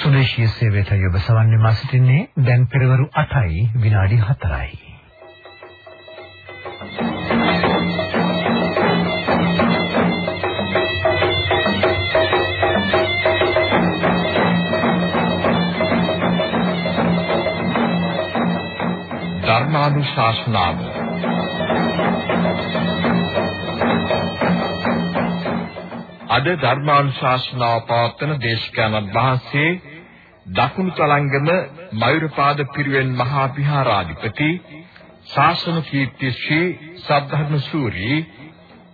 සුදේශීය සේවයට යොබ සවන්නේ මා සිටින්නේ දැන් පෙරවරු 8යි විනාඩි 4යි. ධර්මානුශාසනාව අද ධර්මානුශාසනාව පවත්වන දේශකයන්න් වහන්සේ දකුණු තලංගම මයුරපාද පිරිවෙන් මහා විහාරාධිපති ශාසන කීර්ති ශ්‍රී සද්ධර්ම සූරි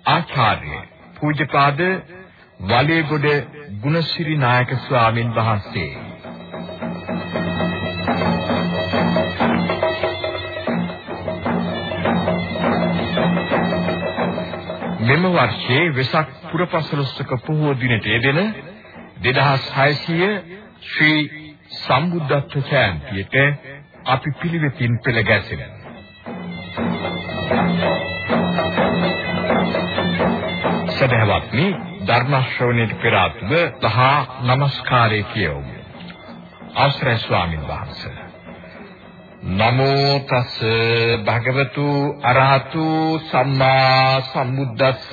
ආචාර්ය පූජ්‍යපාද වලේගොඩ ගුණසිරි නායක ස්වාමින් වහන්සේ. මෙම වර්ෂයේ වෙසක් පුරපසළොස්වක පොහොය දිනට යෙදෙන 2600 ශ්‍රී සම්බුද්ධත්ව ජයන්තියට අපි පිළිවෙතින් පෙළ ගැසෙන. සදහවත්නි ධර්ම ශ්‍රවණයට පෙර ආත්ම දහා নমස්කාරය කියවමු. අවසරයි ස්වාමින් වහන්සේ. නමෝ තස් භගවතු අරහතු සම්මා සම්බුද්දස්ස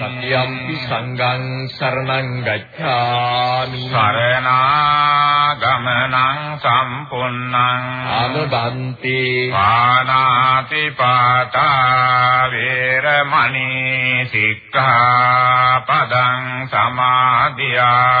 සතියම්පි සංඝං සරණං ගච්ඡාමි සරණාගමනං සම්පුන්නං ආනබන්තේ පානාති පාතා වේරමණී සික්ඛාපදං සමාදියාමි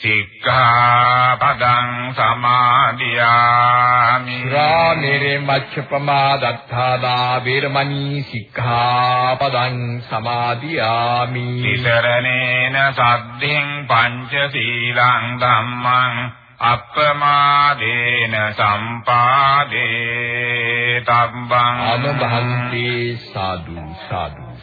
සික්ඛාපදං සමාදියාමි। සුරාමේරේ මච්ඡපමා දත්තාදා වේරමණී සික්ඛාපදං සමාදියාමි। තිසරණේන සද්ධින් පංචශීලං ධම්මං අප්පමාදේන සම්පාදේ තබ්බං। අනුභන්ති සාදු සාදු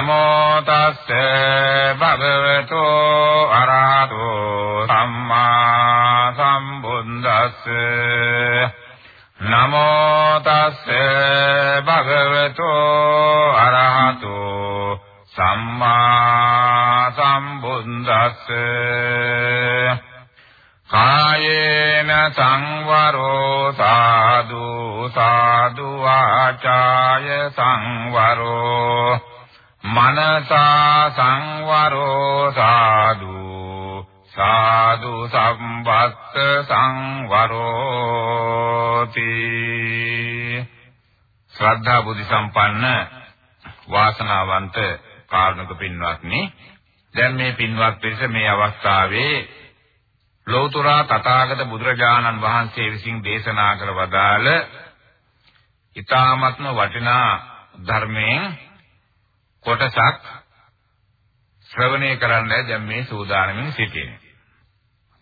නමෝ තස්ස භගවතු අරහතෝ සම්මා සම්බුද්දස්ස. නමෝ තස්ස භගවතු අරහතෝ සම්මා සම්බුද්දස්ස. කායේන සංවරෝ සාදු සාදු ආචාය සංවරෝ. මනසා සංවරෝ සාදු සාදු සම්බත්ත සංවරෝති. ශ්‍රද්ධා බුද්ධ සම්පන්න වාසනාවන්ත කාරුණික පින්වත්නි දැන් මේ පින්වත් පිරිස මේ අවස්ථාවේ ලෞතර තථාගත බුදුරජාණන් වහන්සේ විසින් දේශනා කර වදාළ ඊ타ත්ම වටිනා ධර්මයෙන් කොටසක් ශ්‍රවණය කරන්නයි දැන් මේ සූදානමින් සිටින්නේ.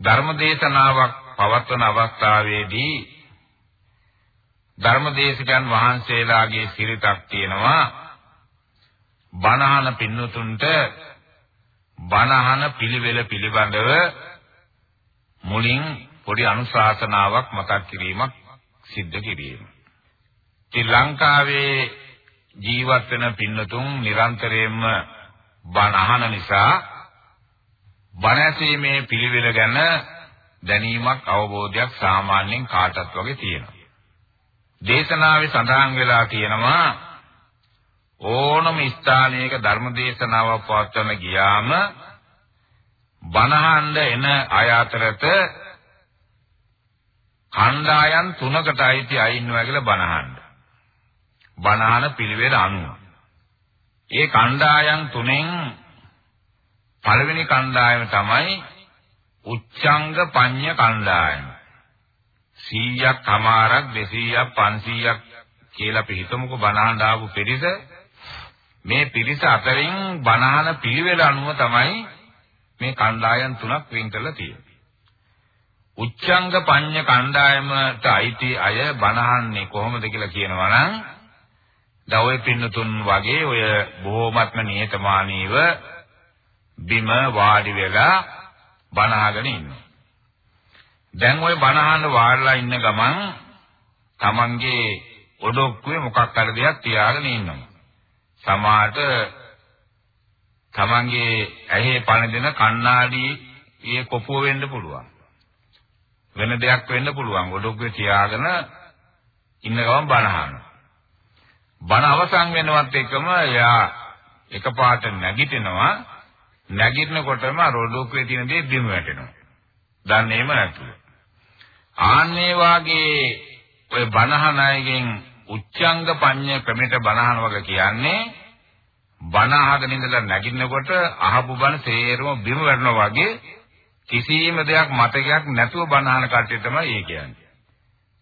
ධර්මදේශනාවක් පවත්වන අවස්ථාවේදී ධර්මදේශකයන් වහන්සේලාගේ සිරිතක් තියෙනවා බණහන පින්නතුන්ට බණහන පිළිවෙල පිළිබඳව මුලින් පොඩි අනුශාසනාවක් මතක් කිරීමක් සිද්ධ කිරීම. ශ්‍රී ලංකාවේ ජීවත් වෙන පින්නතුන් නිරන්තරයෙන්ම බණ අහන නිසා බණ ඇසීමේ පිළිවෙල ගැන දැනීමක් අවබෝධයක් සාමාන්‍යයෙන් කාටත් වගේ තියෙනවා. දේශනාවේ සඳහන් වෙලා තියෙනවා ඕනම ස්ථානයක ධර්ම දේශනාවක් පවත්වන ගියාම බණහඬ එන අය අතරත කණ්ඩායම් තුනකට අයිති අය ඉන්නවා කියලා බණහඬ. බණහන පිළිවෙල අනුව. ඒ කණ්ඩායම් තුනෙන් පළවෙනි කණ්ඩායම තමයි උච්චංග පඤ්ඤ කණ්ඩායම. 100ක් කමාරක් 200ක් 500ක් කියලා අපි හිතමුකෝ බණහන් දාපු පිරිස මේ පිරිස අතරින් බණහන පිළිවෙල අනුව තමයි මේ කණ්ඩායම් තුනක් වෙන් කරලා තියෙන්නේ. උච්චංග පඤ්ඤ කණ්ඩායමට අයිති අය බණහන්නේ කොහොමද කියලා කියනවා නම් දවයි පින්නතුන් වගේ ඔය බොහෝමත්ම නිහතමානීව බිම වාඩි වෙලා බණ අහගෙන ඉන්නවා. දැන් ওই බණ අහන්න වාඩිලා ඉන්න ගමන් Tamange ඔඩොක්කුවේ මොකක් හරි දෙයක් තියාගෙන ඉන්නවා. සමාහට Tamange ඇහි පණ දෙන කණ්ණාඩි ඊයේ කොපුව වෙන්න පුළුවන්. වෙන දෙයක් වෙන්න පුළුවන්. ඔඩොක්කුවේ තියාගෙන ඉන්න ගමන් බණ අහනවා. බණ අවසන් වෙනවත් එක්කම එයා එකපාරට නැගිටිනවා නැගිටිනකොටම රොඩෝක්කේ තියෙන දේ බිම වැටෙනවා. දන්නේම නැතුව. ආන්නේ වාගේ ඔය බණහන අයගෙන් උච්චංග පඤ්ඤ ක්‍රමයට බණහන වගේ කියන්නේ බණ අහගෙන ඉඳලා නැගිටිනකොට අහපු බණ තේරම බිම වැටෙනවා වගේ කිසිම දෙයක් මතකයක් නැතුව බණහන කට්ටිය තමයි ඒ කියන්නේ.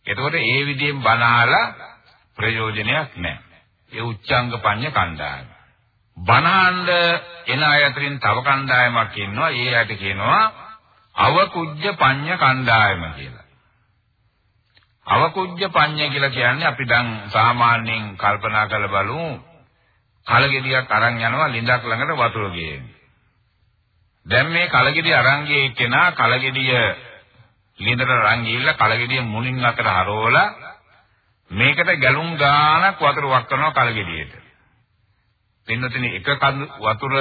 එතකොට ඒ විදිහෙන් බණ අහලා ප්‍රයෝජනයක් නැහැ. ඒ උච්චංග පඤ්ඤ කණ්ඩායම. බණහඬ එන අය අතරින් තව කණ්ඩායමක් ඉන්නවා. ඒ අයට කියනවා අවකුජ්ජ පඤ්ඤ කණ්ඩායම කියලා. අවකුජ්ජ පඤ්ඤ කියලා කියන්නේ අපි දැන් සාමාන්‍යයෙන් කල්පනා කරලා බලමු කලගෙඩියක් අරන් යනවා ලිඳක් ළඟට වතුර ගේන්න. දැන් මේ කලගෙඩිය අරන් ගියේ කෙනා කලගෙඩිය ලිඳට අරන් ගිහිල්ලා කලගෙඩිය මුණින් අතර හරවලා මේකට ගැලුම් ගානක් වතුර වක් කරනවා කලගෙඩියට. පින්නතනේ එක වතුර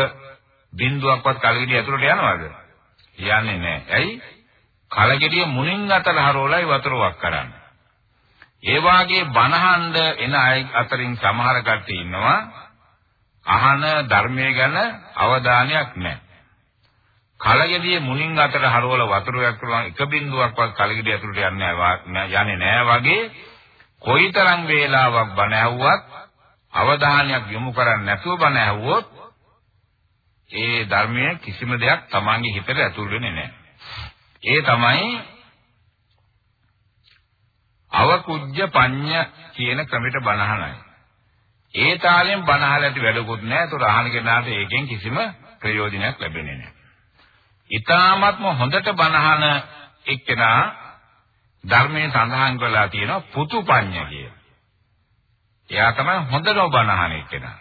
බින්දුවක්වත් කලගෙඩිය ඇතුළට යනවද? යන්නේ නැහැ. ඇයි? කලගෙඩිය මුණින් අතර හරවලයි වතුර වක් කරන්නේ. ඒ වාගේ බනහඬ එන අය අතරින් සමහර කට්ටිය ඉන්නවා අහන ධර්මයේ ගැන අවධානයක් නැහැ. කලගෙඩියේ මුණින් අතර හරවල වතුරයක් කරන එක බිඳුවක්වත් කලගෙඩිය ඇතුළට යන්නේ යන්නේ නැහැ වගේ කොයිතරම් වේලාවක් බණ ඇහුවත් අවධානයක් යොමු කරන්නේ නැතුව බණ ඇහුවොත් ඒ ධර්මයේ කිසිම දෙයක් තමන්ගේ හිතට ඇතුල් වෙන්නේ නැහැ. ඒ තමයි අවකුජ්ජ පඤ්ඤ කියන ක්‍රමයට බණහනයි. ඒ තාලෙන් බණහල ඇති වැඩකුත් නැහැ. ඒතර අහන කෙනාට ඒකෙන් කිසිම ප්‍රයෝජනයක් ලැබෙන්නේ නැහැ. ඊ타ත්ම හොඳට බණහන එක්කෙනා ධර්මයේ සඳහන් කරලා තියෙනවා පුතුපඤ්ඤ කිය. එයා තමයි හොඳම බණහන එක්කෙනා.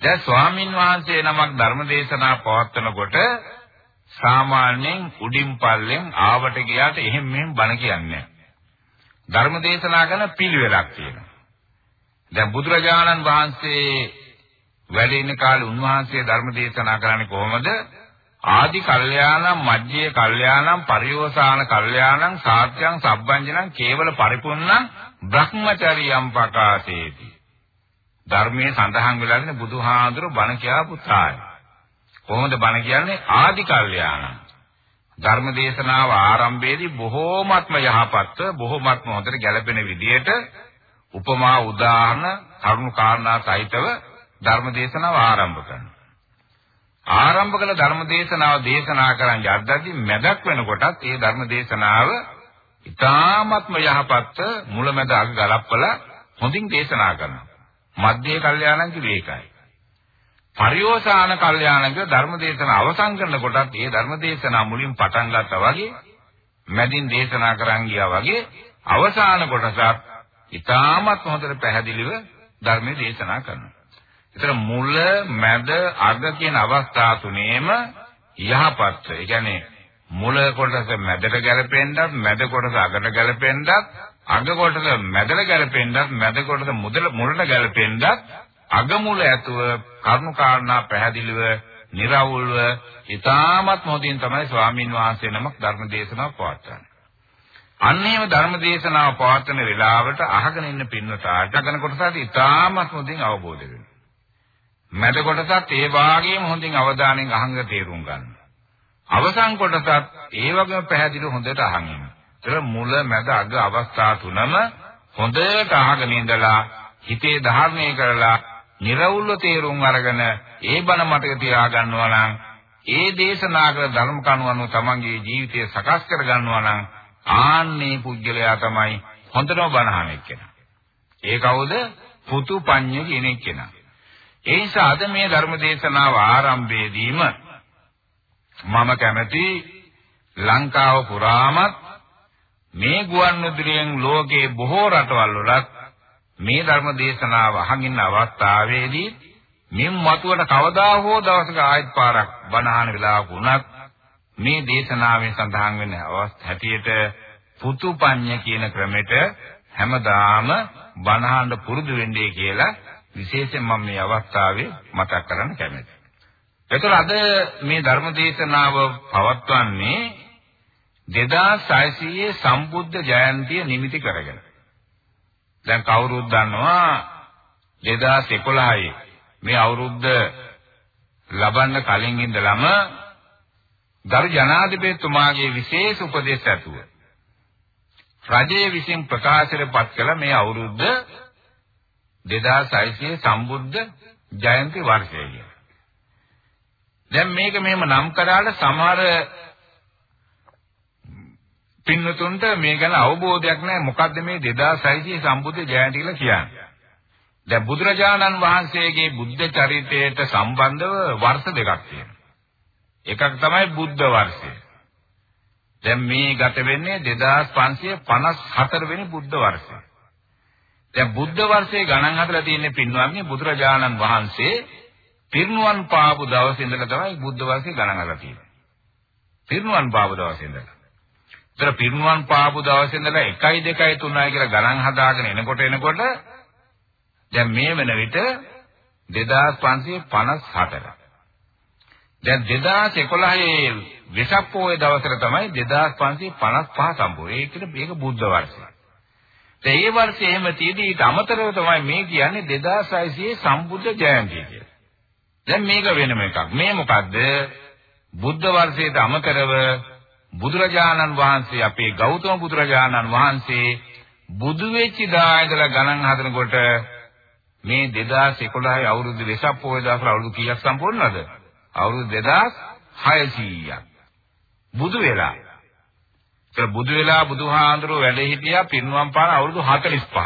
දැන් ස්වාමින් වහන්සේ නමක් ධර්ම දේශනා පවත්වනකොට සාමාන්‍යයෙන් උඩින් පල්ලෙන් ආවට ගියාට එහෙම මෙහෙම බණ කියන්නේ ධර්ම දේශනා කරන පිළිවෙලක් තියෙනවා. දැන් බුදුරජාණන් වහන්සේ වැඩ ඉන්න කාලේ උන්වහන්සේ ධර්ම දේශනා කරන්නේ කොහොමද? ආදි කල්යාණම් මජ්ජේ කල්යාණම් පරියෝසాన කල්යාණම් සාත්‍යං සබ්බංජනං කේවල පරිපූර්ණං බ්‍රහ්මචරියම් පකාසේති ධර්මයේ සඳහන් වෙලා තියෙන බුදුහාඳුර බණ කියපු තාය කොහොමද බණ කියන්නේ? ආදි කල්යාණම්. ධර්ම දේශනාව ආරම්භයේදී බොහෝමත්ම යහපත්ව බොහෝමත්ම හොඳට ගැලපෙන විදියට උපමා උදාහරණ කරුණු කාරණා සහිතව ධර්ම දේශනාව ආරම්භ කරනවා. ආරම්භ කළ ධර්ම දේශනාව දේශනා කරන් යද්දී මැදක් වෙනකොටත් ඒ ධර්ම දේශනාව ඉතාමත්ම යහපත් මුලමැද අග ගලප්පලා හොඳින් දේශනා කරනවා. මධ්‍යේ කල්යාණං කිව්වේ ඒකයි. පරිෝසాన කල්යාණං කිව්ව ධර්ම දේශනාව අවසන් කරනකොටත් ඒ ධර්ම දේශනාව මුලින් පටන් ගත්තා වගේ මැදින් දේශනා කරන් ගියා වගේ අවසාන කොටසත් ඉතාමත් හොඳට පැහැදිලිව ධර්මයේ දේශනා කරනවා. ඒතර මුල මැද අග කියන අවස්ථා තුනේම යහපත්. ඒ කියන්නේ මුල කොටස මැදට ගැලපෙන්නත් මැද කොටස අගට ගැලපෙන්නත් අග කොටස මැදට ගැලපෙන්නත් මැද කොටස මුදල මුලට ගැලපෙන්නත් අග මුල ඇතුව කරුණු කාරණා පැහැදිලිව निराවුල්ව ඊටමත් මොහොතින් තමයි ස්වාමින් වහන්සේ නමක් ධර්ම දේශනාව පවත්වන්නේ. අන්නේම ධර්ම දේශනාව පවත්වන වෙලාවට අහගෙන ඉන්න පින්වතාට අගන කොටසට ඊටමත් මොහොතින් අවබෝධ වෙනවා. මැද කොටසත් ඒ වාගේම හොඳින් අවධානයෙන් අහංග තේරුම් ගන්න. අවසන් කොටසත් ඒ වගේම පැහැදිලිව හොඳට අහන් ඉන්න. ඒතර මුල මැද අග අවස්ථා තුනම හොඳට අහගෙන ඉඳලා හිතේ ධාරණය කරලා නිර්වුල්ව තේරුම් අරගෙන ඒ බණ මතක තියාගන්නවා නම් ඒ දේශනා කළ ධර්ම කණු අනුව තමන්ගේ ජීවිතය සකස් කර ගන්නවා නම් ආන්නේ පුජ්‍යලයා තමයි හොඳටම බණහන එක්කෙනා. ඒ කවුද? පුතු පඤ්ඤ කියන එක්කෙනා. ඒ නිසා අද මේ ධර්ම දේශනාව ආරම්භයේදීම මම කැමති ලංකාව පුරාමත් මේ ගුවන්විදුලියෙන් ලෝකේ බොහෝ රටවල් වලත් මේ ධර්ම දේශනාව අහගෙන අවස්ථාවේදී මින් මතුවට කවදා හෝ දවසක ආයෙත් පාරක් බණහන වෙලාවක වුණත් මේ දේශනාවෙන් සඳහන් වෙන අවස්ථ හැටියට පුතුපඤ්ඤ කියන ක්‍රමෙට හැමදාම බණහන්න පුරුදු වෙන්නේ කියලා විශේෂයෙන් මම මේ අවස්ථාවේ මතක් කරන්න කැමතියි. ඒතර අද මේ ධර්ම දේශනාව පවත්වන්නේ 2600 සම්බුද්ධ ජයන්තිය නිමිති කරගෙන. දැන් කවුරුත් දන්නවා 2011 මේ අවුරුද්ද ලබන්න කලින් ඉඳලම ගරු ජනාධිපතිතුමාගේ විශේෂ උපදේශ ඇතුව රජයේ විසින් ප්‍රකාශයට පත් කළ මේ අවුරුද්ද 2600 සම්බුද්ධ ජයන්ති වර්ෂය කියලා. දැන් මේක මෙහෙම නම් කරාට සමහර පින්නතුන්ට මේ ගැන අවබෝධයක් නැහැ මොකද්ද මේ 2600 සම්බුද්ධ ජයන්ති කියලා කියන්නේ. දැන් බුදුරජාණන් වහන්සේගේ බුද්ධ චරිතයට සම්බන්ධව වර්ෂ දෙකක් තියෙනවා. එකක් තමයි බුද්ධ වර්ෂය. දැන් මේ ගත වෙන්නේ 2554 වෙනි බුද්ධ වර්ෂය. දැන් බුද්ධ වර්ෂයේ ගණන් හදලා තියෙන්නේ පින්වත්නි බුදුරජාණන් වහන්සේ පිරිනුවන් පාපු දවසේ ඉඳලා තමයි බුද්ධ වර්ෂයේ ගණන් හදලා තියෙන්නේ. පිරිනුවන් පාපු දවසේ ඉඳලා. ඒතර පිරිනුවන් පාපු දවසේ ඉඳලා 1යි 2යි 3යි කියලා ගණන් හදාගෙන එනකොට එනකොට දැන් මේ වෙන විට 2558ට. දැන් 2011 වෙසක් පොයේ දවසට තමයි 2555 සම්පූර්ණ. ඒකට මේක බුද්ධ වර්ෂය. ඒ වර්ෂයේ එහෙම තියෙදි ඊට අමතරව තමයි මේ කියන්නේ 2600 සම්බුද්ධ ජයන්තිය කියලා. දැන් මේක වෙනම එකක්. මේ මොකද්ද? බුද්ධ වර්ෂයට අමතරව බුදුරජාණන් වහන්සේ අපේ ගෞතම බුදුරජාණන් වහන්සේ බුදු වෙච්ච දා ඉඳලා ගණන් හදනකොට මේ 2011 අවුරුදු වෙසක් පොය දවසට අවුරුදු කීයක් සම්පූර්ණද? අවුරුදු 2600ක්. බුදු වෙලා. ඒ බුදු වෙලා බුදුහාඳුරෝ වැඩ හිටියා පින්වම් පාන අවුරුදු 45ක්.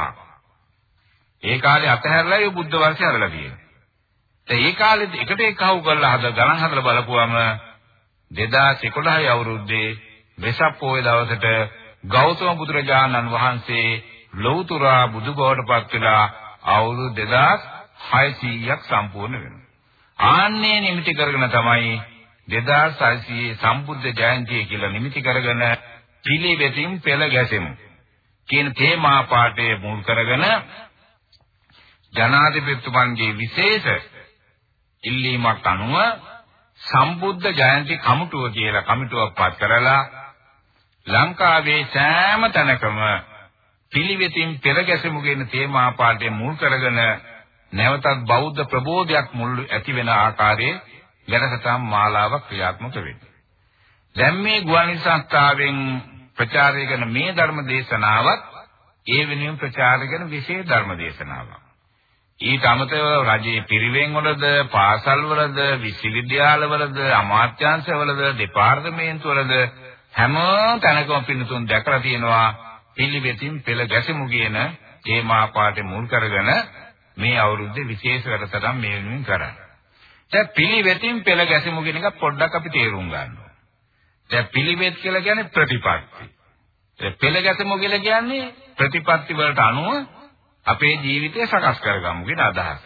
ඒ කාලේ අතහැරලා ඒ බුද්ධ වර්ෂය හදලා තියෙනවා. ඒ කාලෙත් එකට එකහුව කරලා හද ගණන් හදලා බලපුවම 2011 අවුරුද්දේ වෙසක් පොය දවසට ගෞතම බුදුරජාණන් වහන්සේ ලෞතුරා බුදු බවට පත් වෙලා අවුරුදු 2600ක් සම්පූර්ණ වෙනවා. ආන්නේ නිමිති කරගෙන තමයි 2600 සම්බුද්ධ ජයන්තිය කියලා නිමිති කරගෙන පිළිවෙතින් පෙළ ගැසෙමු. කියන තේමා පාඩේ මුල් කරගෙන ජනාධිපතිතුමන්ගේ විශේෂ ඉල්ලීමක් අනුව සම්බුද්ධ ජයන්ති කමිටුව කියලා කමිටුවක් පත් කරලා ලංකාවේ සෑම තැනකම පිළිවෙතින් පෙරගැසෙමු කියන තේමා පාඩේ මුල් කරගෙන නැවතත් බෞද්ධ ප්‍රබෝධයක් මුල් ඇති වෙන ආකාරයේ වැඩසටහන් මාලාවක් ක්‍රියාත්මක වෙන්නේ. දැන් මේ ගුවන්විදුලි සංස්ථාවෙන් ප්‍රචාරය කරන මේ ධර්ම දේශනාවත් ඒ වෙනුවෙන් ප්‍රචාරය කරන විශේෂ ධර්ම දේශනාවක්. ඊට අමතරව රජයේ පිරිවෙන් වලද පාසල් වලද විශ්වවිද්‍යාල වලද අමාත්‍යාංශ වලද දෙපාර්තමේන්තු වලද හැම තැනකම පින්නතුන් දැකලා තියෙනවා පිළිවෙතින් පෙළ ගැසෙමු කියන තේමා පාඩේ මුල් කරගෙන මේ අවුරුද්දේ විශේෂ වැඩසටහන් මේ වෙනුවෙන් කරන්නේ. දැන් පිළිවෙතින් පෙළ ගැසෙමු කියන එක පොඩ්ඩක් අපි තේරුම් ගන්නවා. දැන් පිළිවෙත් කියලා කියන්නේ ප්‍රතිපත්ති. ඒ පෙළ ගැසෙමු කියලා කියන්නේ ප්‍රතිපත්ති වලට අනුව අපේ ජීවිතය සකස් කරගමු කියන අදහස.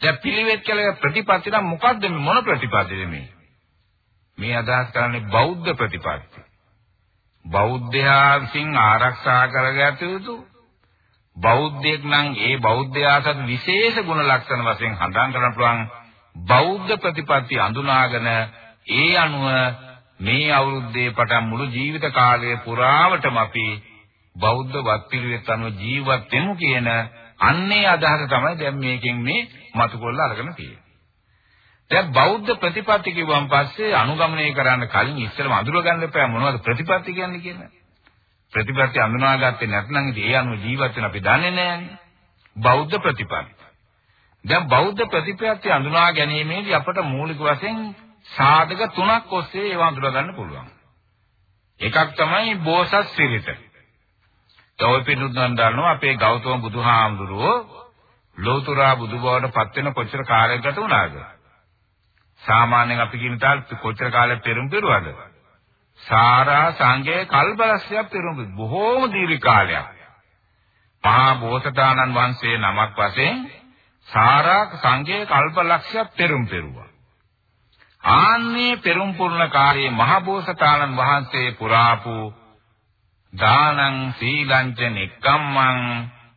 දැන් පිළිවෙත් කියලා ප්‍රතිපත්ති නම් මොකද්ද මොන ප්‍රතිපත්තිද මේ? මේ අදහස් කරන්නේ බෞද්ධ ප්‍රතිපත්ති. බෞද්ධයා විසින් ආරක්ෂා කරගත යුතු බෞද්ධයෙක් නම් ඒ බෞද්ධයාට විශේෂ ගුණ ලක්ෂණ වශයෙන් හඳුන් කරන්න පුළුවන් බෞද්ධ ප්‍රතිපත්ති අඳුනාගෙන ඒ අනුව මේ අවුරුද්දේ පටන් මුළු ජීවිත කාලය පුරාවටම අපි බෞද්ධ වත්පිළිවෙත් අනුව ජීවත් වෙමු කියන අන්නේ අදහස තමයි දැන් මේකෙන් මේ මතු කරලා අරගෙන තියෙන්නේ. දැන් බෞද්ධ ප්‍රතිපත්ති කිව්වන් පස්සේ අනුගමනය කරන්න කලින් ඉස්සෙල්ම අඳුර ගන්න එපා මොනවද ප්‍රතිපත්ති කියන්නේ කියලා. ප්‍රතිපත්ති අඳුනාගත්තේ නැත්නම් ඉතින් ඒ අනුව ජීවත් වෙන අපි දන්නේ නැහැනේ. බෞද්ධ ප්‍රතිපත්ති. දැන් බෞද්ධ ප්‍රතිපත්ති අඳුනා ගැනීමේදී අපට මූලික වශයෙන් සාධක තුනක් ඔස්සේ ඒවා අඳුර ගන්න පුළුවන්. එකක් තමයි බෝසත් සිරිත. ඔය පිටුදන් දන්නවා අපේ ගෞතම බුදුහාමුදුරුවෝ ලෝතුරා බුදුබවට පත් වෙන කොච්චර කාලයක් ගත වුණාද? සාමාන්‍යයෙන් අපි කියන තාල කොච්චර කාලයක් පෙරම් පෙරුවද? සාරා සංඝයේ කල්පලක්ෂයක් පෙරම් බොහෝම දීර්ඝ කාලයක්. මහා බෝසතාණන් වහන්සේ නමක් වශයෙන් සාරා සංඝයේ කල්පලක්ෂයක් පෙරම් පෙරුවා. ආන්නේ පෙරම් පුරන කාර්යයේ මහා බෝසතාණන් වහන්සේ පුරාපු දානං සීලං ච නික්කම්මං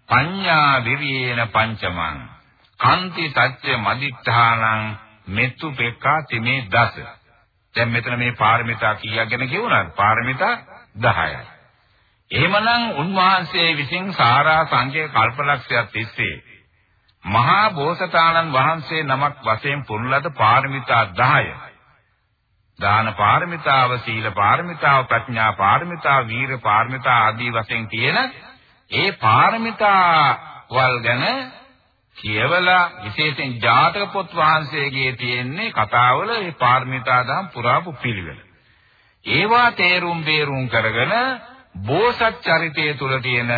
පඤ්ඤා විරියේන පංචමං. කාන්ති සත්‍ය මදිත්‍ථානං මෙත්තු පෙක්ඛා තිමේ දස. දැන් මෙතන මේ පාරමිතා කීයක් ගැන කියුණාද පාරමිතා 10යි එහෙමනම් උන්වහන්සේ විසින් සාරා සංඝයේ කල්පලක්ෂයක් තිස්සේ මහා බෝසතාණන් වහන්සේ නමක් වශයෙන් පුරුණ ලද පාරමිතා 10 දාන පාරමිතාව, සීල පාරමිතාව, ප්‍රඥා පාරමිතාව, වීර පාරමිතා ආදී වශයෙන් තියෙන ඒ පාරමිතා වල් ගැන කියවලා විශේෂයෙන් ජාතක පොත් වහන්සේගේ තියෙන්නේ කතාවල ඒ පාරමිතා දහම් පුරාපු පිළිවෙල. ඒවා තේරුම් බේරුම් කරගෙන බෝසත් චරිතය තුළ තියෙන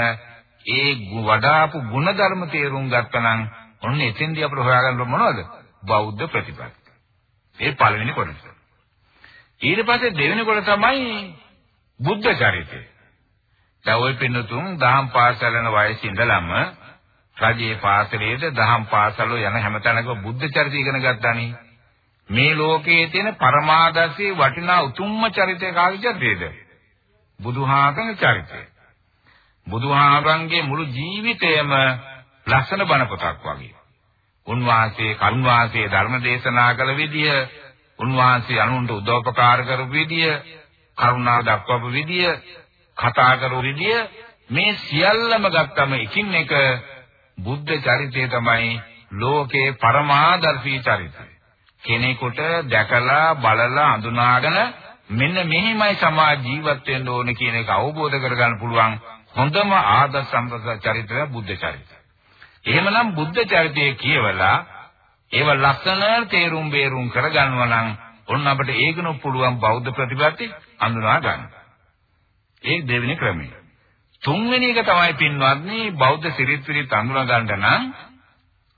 ඒ වඩාපු ಗುಣධර්ම තේරුම් ගත්තනම් ඔන්න එතෙන්දී අපිට හොයාගන්න මොනවද? බෞද්ධ ප්‍රතිපත්ති. ඒ පළවෙනි කොටස. ඊට පස්සේ දෙවෙනි කොට තමයි බුද්ධ චරිතය. දැන් ওই පින්නතුන් දහම් පාසල් යන වයසේ ඉඳලම රජයේ පාසලේද දහම් පාසල යන හැමතැනකම බුද්ධ චරිතය ඉගෙන ගත්තානේ. මේ ලෝකයේ තියෙන පරමාදර්ශී වටිනා උතුම්ම චරිතය කාගේ චරිතයද? බුදුහාගම චරිතය. බුදුහාමරන්ගේ මුළු ජීවිතයම ලස්සන බණ පොතක් වගේ. උන්වහන්සේ කරුණාසේ ධර්ම දේශනා කළ විදිය උන්වහන්සේ අනුන්ට උදව්පකාර කරපු විදිය, කරුණාව දක්වපු විදිය, කතා කරපු විදිය මේ සියල්ලම ගත්තම එකින් එක බුද්ධ චරිතය තමයි ලෝකේ පරමාදර්ශී චරිතය. කෙනෙකුට දැකලා බලලා අඳුනාගෙන මෙන්න මෙහිමයි සමාජ ජීවත් වෙන්න ඕනේ කියන එක අවබෝධ කරගන්න පුළුවන් හොඳම ආදර්ශ සම්ප්‍රදාය චරිතය බුද්ධ චරිතය. එහෙමනම් බුද්ධ චරිතය කියවලා ඒව ලක්ෂණ තේරුම් බේරුම් කරගන්නවා නම් ඔන්න අපිට ඒකනො පුළුවන් බෞද්ධ ප්‍රතිපත්ති අඳුනා ගන්න. ඒ දෙවෙනි ක්‍රමය. තුන්වෙනි එක තමයි පින්වත්නි බෞද්ධ සිරිත් විරිත් අඳුනා ගන්න නම්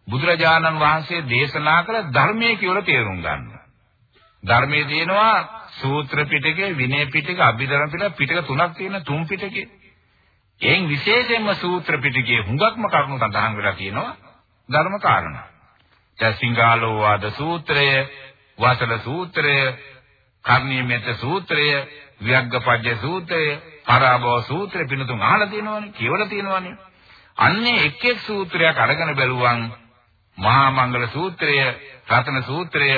බුදුරජාණන් වහන්සේ දේශනා කළ ධර්මයේ කියලා තේරුම් ගන්න. ධර්මයේ තියෙනවා සූත්‍ර පිටකේ විනය පිටක අභිධර්ම පිටක පිටක තුනක් තියෙන තුන් පිටකේ. එයින් විශේෂයෙන්ම සූත්‍ර පිටකයේ හුඟක්ම කරුණු සඳහන් වෙලා තියෙනවා ධර්ම කාරණා. දැන් සිංහාලෝ වාද සූත්‍රය, වාසල සූත්‍රය, කර්ණීයමෙත සූත්‍රය, වියග්ගපජ්ජ සූත්‍රය, පරාභව සූත්‍රය පිනතුන් අහලා තියෙනවනේ, කියවලා තියෙනවනේ. අන්නේ එක් එක් සූත්‍රයක් අරගෙන බැලුවන් මහා මංගල සූත්‍රය, රතන සූත්‍රය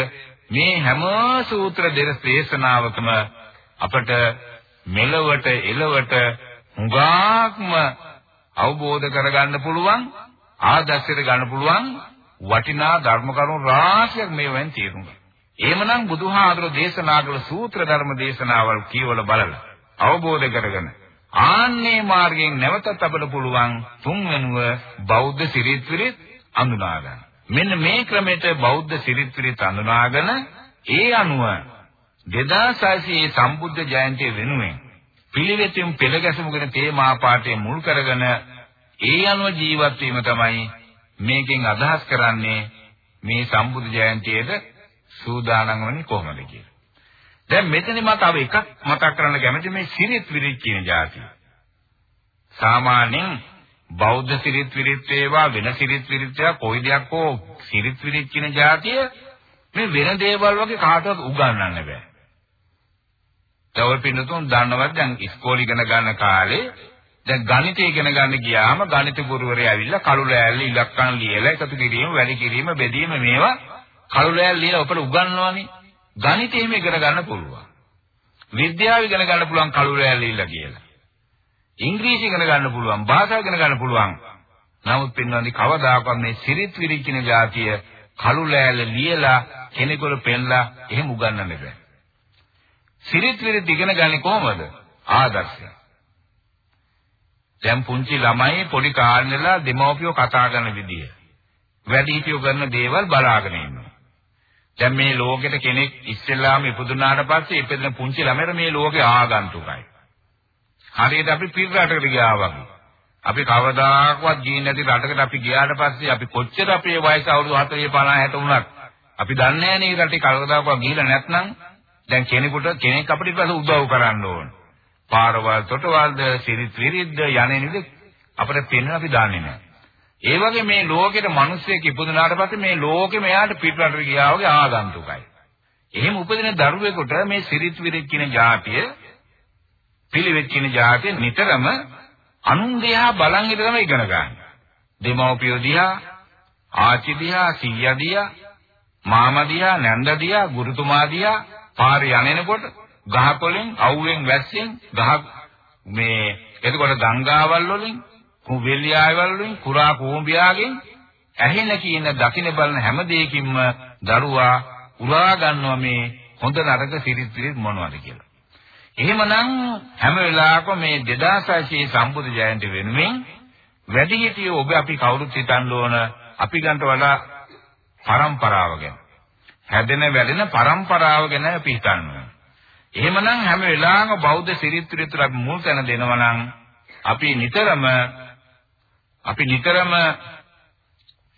මේ හැම සූත්‍ර දෙක දේශනාවකම අපට මෙලවට එලවට හුඟක්ම අවබෝධ කරගන්න පුළුවන් ආදර්ශයට ගන්න පුළුවන් වටිනා ධර්ම කරුණු රාශියක් මේවෙන් තියෙනවා. එහෙමනම් බුදුහාඳුර දේශනා කළ සූත්‍ර ධර්ම දේශනාවල් කියවල බලලා අවබෝධ කරගෙන ආන්නේ මාර්ගයෙන් නැවතත් අපට පුළුවන් තුන්වෙනුව බෞද්ධ සිරිත් විරිත් අඳුනා ගන්න. මෙන්න මේ ක්‍රමයට බෞද්ධ සිරිත් විරිත් අඳුනාගෙන ඒ අනුව 2600 සම්බුද්ධ ජයන්තිය වෙනුවෙන් පිළිවෙතින් පෙළ ගැසමුගෙන තේමා පාඨය මුල් කරගෙන ඒ අනුව ජීවත් වීම තමයි මේකෙන් අදහස් කරන්නේ මේ සම්බුද්ධ ජයන්තියේද සූදානම් වෙන්නේ කොහොමද කියලා. දැන් මෙතන මම තව එකක් මතක් කරන්න කැමති මේ සිරිත් විරිත් කියන જાතිය. සාමාන්‍යයෙන් බෞද්ධ සිරිත් විරිත් වේවා වෙන සිරිත් විරිත් වේවා කොයි දෙයක් හෝ සිරිත් විරිත් කියන જાතිය මේ වෙන දේවල් වගේ කාටවත් උගන්වන්න බෑ. තව පින්නතුන් දන්නවත් දැන් ඉස්කෝලේ ඉගෙන ගන්න කාලේ දැන් ගණිතය ඉගෙන ගන්න ගියාම ගණිත ගුරුවරයා ඇවිල්ලා කළු ලෑල්ල ඉලක්කම් ලියලා එකතු කිරීම වැඩි කිරීම බෙදීම මේවා කළු ලෑල්ල ලියලා ඔපට උගන්වනවානේ. ගණිතය එහෙම ඉගෙන ගන්න පුළුවන්. විද්‍යාව ඉගෙන ගන්න පුළුවන් කළු ලෑල්ල ලියලා කියලා. ඉංග්‍රීසි ඉගෙන ගන්න පුළුවන් භාෂාව ඉගෙන ගන්න පුළුවන්. නමුත් පින්වන්දි කවදාකවත් මේ සිරිත් විරිත් කියන જાතිය කළු ලෑල්ල ලියලා කෙනෙකුට පෙන්ලා එහෙම උගන්වන්න බෑ. සිරිත් විරිත් ඉගෙන ගන්නේ කොහොමද? ආදර්ශය. දැන් පුංචි ළමයි පොඩි කාලේලා දෙමව්පියෝ කතා කරන විදිය. වැඩිහිටියෝ කරන දේවල් බලාගෙන ඉන්නවා. දැන් මේ ලෝකෙට කෙනෙක් ඉස්සෙල්ලාම ඉපදුනාට පස්සේ ඉපදෙන පුංචි ළමයට මේ ලෝකේ ආගන්තුකයි. හරියට අපි පිර රටකට ගියා වගේ. අපි කවදාකවත් ගියේ නැති රටකට අපි ගියාට පස්සේ අපි කොච්චර අපේ වයස අවුරුදු 40 50 60 වුණත් අපි දන්නේ නැහැ නේ රටේ කවදාකවත් ගිහිලා නැත්නම් දැන් කෙනෙකුට කෙනෙක් අපිට ඊපස්සේ උදව් කරන්න ඕන. පාරවල් තොටවල්ද සිරිත් විරිද්ද යන්නේ නේද අපිට පේන්න අපි දන්නේ නැහැ. ඒ වගේ මේ ලෝකෙට මිනිස්සෙක් ඉපදුනාට පස්සේ මේ ලෝකෙම එයාට පිටරට ගියා වගේ ආගන්තුකයි. එහෙම උපදින දරුවෙකුට මේ සිරිත් විරිත් කියන જાතිය පිළිවෙත් කියන જાතිය නිතරම අනුන් දිහා බලන් ඉඳ තමයි ඉගෙන ගන්න. දෙමව්පියෝ දිහා, ආච්චි දිහා, සීයා දිහා, මාමා දිහා, නැන්ද දිහා, ගුරුතුමා දිහා පාරේ යන්නේනකොට ගහකොලෙන්, අවුවෙන්, වැස්සෙන්, ගහ මේ එතකොට ගංගාවල් වලින්, කුවෙලියාවල් වලින්, කුරා කූඹියාගෙන් ඇහෙන කියන දකින්න බලන හැම දෙයකින්ම දරුවා උරා ගන්නවා මේ හොඳ නරක සිරිත් පිරිත් මොනවද කියලා. එහෙමනම් හැම වෙලාවකම මේ 2600 සම්බුදු ජයන්ති වෙනුවෙන් වැඩිහිටියෝ ඔබ අපි කවුරුත් හිතන්න ඕන අපි ගන්නට වඩා පරම්පරාව ගැන. හැදෙන වැඩෙන පරම්පරාව ගැන අපි හිතන්න එහෙමනම් හැම වෙලාවෙම බෞද්ධ සිරිත් විරිතුර අපි මුල් තැන දෙනවා නම් අපි නිතරම අපි නිතරම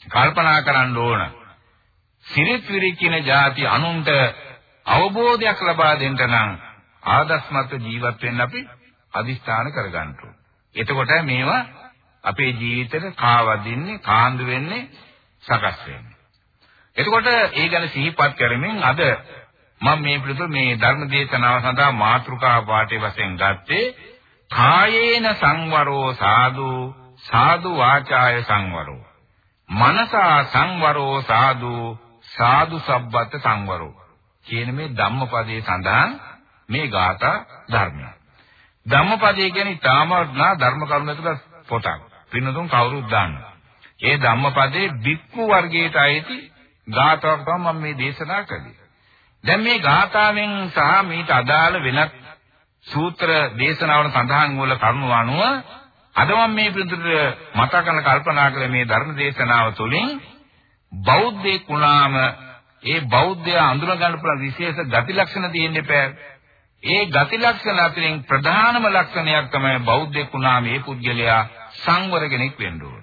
කල්පනා කරන්න ඕන සිරිත් විරිත් කියන જાති අනුන්ට අවබෝධයක් ලබා දෙන්න නම් ආදස්මත් ජීවත් වෙන්න අපි අදිස්ථාන කරගන්න ඕන. එතකොට මේවා අපේ ජීවිතේට කාවදින්නේ කාන්දු වෙන්නේ සකස් වෙන්නේ. එතකොට ඒ ගැන සිහිපත් කරමින් අද මම මේ පිළිතුර මේ ධර්ම දේශනාව සඳහා මාතෘකා පාඨයේ වශයෙන් ගත්තේ කායේන සංවරෝ සාදු සාදු වාචාය සංවරෝ මනසා සංවරෝ සාදු සාදු සබ්බත් සංවරෝ කියන මේ ධම්මපදයේ සඳහන් මේ ගාථා ධර්මය. ධම්මපදයේ කියන්නේ තාමනා ධර්ම කරුණක පොතක්. පින්නතුන් කවුරුත් දන්නවා. ඒ ධම්මපදයේ බික්කු වර්ගයට අයිති ගාථාවක් තමයි මම මේ දේශනා කළේ. දැන් මේ ගාථාවෙන් සහ මේට අදාළ වෙනත් සූත්‍ර දේශනාවල සඳහන් වූ කරුණු අනුව අද මම මේ පිටුට මතක කරන කල්පනා කළ මේ ධර්ම දේශනාව තුළින් බෞද්ධයෙක් වුණාම ඒ බෞද්ධයා අඳුර ගන්න පුළුවන් විශේෂ ගති ලක්ෂණ තියෙන්න එපා. ඒ ගති ලක්ෂණ අතරින් ප්‍රධානම ලක්ෂණයක් තමයි බෞද්ධයෙක් වුණාම මේ පුද්ගලයා සංවර කෙනෙක් වෙන්න ඕන.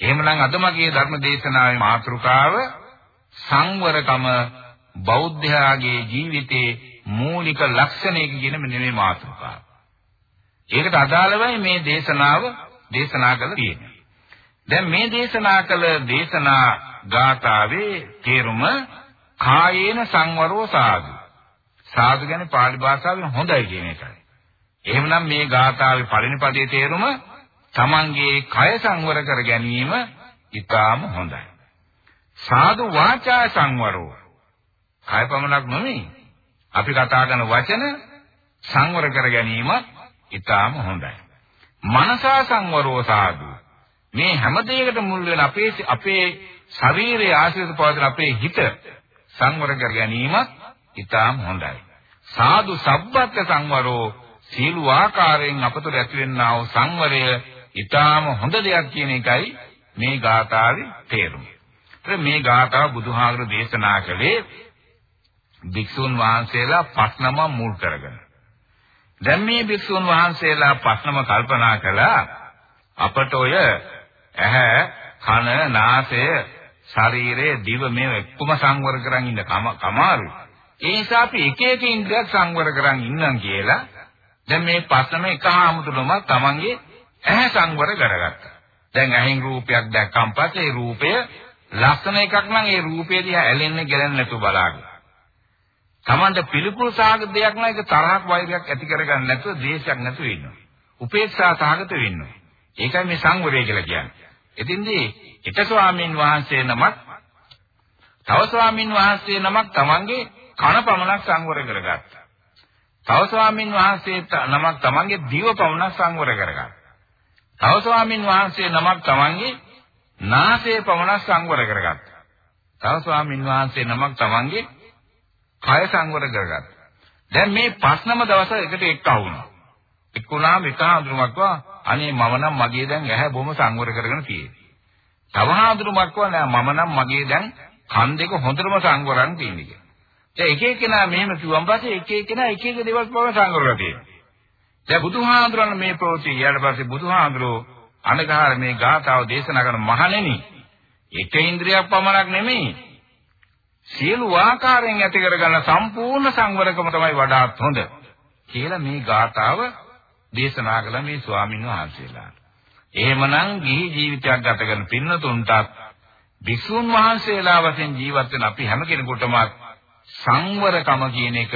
එහෙමනම් අද මගේ ධර්ම දේශනාවේ මාතෘකාව සංවරකම බෞද්ධයාගේ ජීවිතයේ මූලික ලක්ෂණය කියන මෙන්න මේ මාතෘකාව. ඒකට අදාළවයි මේ දේශනාව දේශනා කළ තියෙන්නේ. දැන් මේ දේශනා කළ දේශනා ගාථාවේ තේරුම කායේන සංවරෝ සාදු. සාදු කියන්නේ පාලි භාෂාවෙන් හොඳයි කියන එකයි. එහෙමනම් මේ ගාථාවේ පළවෙනි පදයේ තේරුම තමන්ගේ කය සංවර කර ගැනීම ඊටාම හොඳයි. සාදු වාචා සංවරෝ. කය පමණක් නෙමෙයි. අපි කතා කරන වචන සංවර කර ගැනීම ඊටාම හොඳයි. මනසා සංවරෝ සාදු. මේ හැම දෙයකට මුල් වෙන අපේ අපේ ශරීරයේ ආශ්‍රිත පවතින අපේ හිත සංවර කර ගැනීමත් ඊටාම හොඳයි. සාදු සබ්බත් සංවරෝ සීළු ආකාරයෙන් අපතට ඇතිවෙනා වූ සංවරය ඊටාම හොඳ දෙයක් කියන එකයි මේ ගාථාවේ තේරුම. මේ ගාථාව බුදුහාමුදුරු දේශනා කළේ භික්ෂුන් වහන්සේලා පස්නම මුල් කරගෙන. දැන් මේ භික්ෂුන් වහන්සේලා පස්නම කල්පනා කළා අපට ඔය ඇහැ, කන, නාසය, ශරීරය, දිව මේ එක්කම සංවර කරන් ඉන්න කමාරුයි. ඒ නිසා අපි එක එක ඉන්ද්‍රියක් සංවර කරන් ඉන්නම් කියලා දැන් මේ පස්නම එක හාමුදුරුවම තමන්ගේ ඇහැ සංවර කරගත්තා. දැන් ඇහෙන් රූපයක් දැක්කම පස්සේ ඒ රූපය ලස්සන එකක් නම් ඒ රූපය දිහා ඇලෙන්න ගැලෙන්න නැතුව බලාගෙන. Tamanda පිළිකුල් සාගත දෙයක් නම් ඒක තරහක් වෛරයක් ඇති කරගන්න නැතුව දේශයක් නැතුව ඉන්නවා. උපේක්ෂා සාගත වෙන්නවා. ඒකයි මේ සංවරය කියලා කියන්නේ. එතින්දී එක ස්වාමීන් වහන්සේ නමක් තව ස්වාමීන් වහන්සේ නමක් තමන්ගේ කන පමණක් සංවර කරගත්තා. තව ස්වාමීන් වහන්සේ නමක් තමන්ගේ දිව පමණක් සංවර කරගත්තා. තව ස්වාමීන් වහන්සේ නමක් තමන්ගේ නාසය පමණක් සංවර කරගත්තා. තව ස්වාමීන් වහන්සේ නමක් තමන්ගේ කය සංවර කරගත්තා. දැන් මේ පස්නම දවස එකට එක්ක වුණා. එක්කුණාම එක හඳුනමක්වා අනේ මම නම් මගේ දැන් ඇහැ බොම සංවර කරගෙන තියෙන්නේ. තව හඳුනමක්වා නෑ මම නම් මගේ දැන් කන් දෙක හොඳටම සංවරන් තියෙන්නේ කියලා. දැන් එක එකනා මෙහෙම කිව්වන් පස්සේ එක එකනා එක එක දේවල් පව සංවරලා තියෙනවා. දැන් බුදුහාඳුරන් මේ ප්‍රවෘත්ති ඊට පස්සේ බුදුහාඳුරෝ අනගහර මේ ගාථාව දේශනා කරන මහණෙනි එක ඉන්ද්‍රියක් පමණක් නෙමෙයි සියලු ආකාරයෙන් ඇති කරගන්න සම්පූර්ණ සංවරකම තමයි වඩාත් හොඳ කියලා මේ ගාථාව දේශනා කළ මේ ස්වාමින් වහන්සේලාට. එහෙමනම් ගිහි ජීවිතයක් ගත කරන පින්නතුන්ටත් භික්ෂුන් වහන්සේලා වශයෙන් ජීවත් වෙන අපි හැම කෙනෙකුටම සංවරකම කියන එක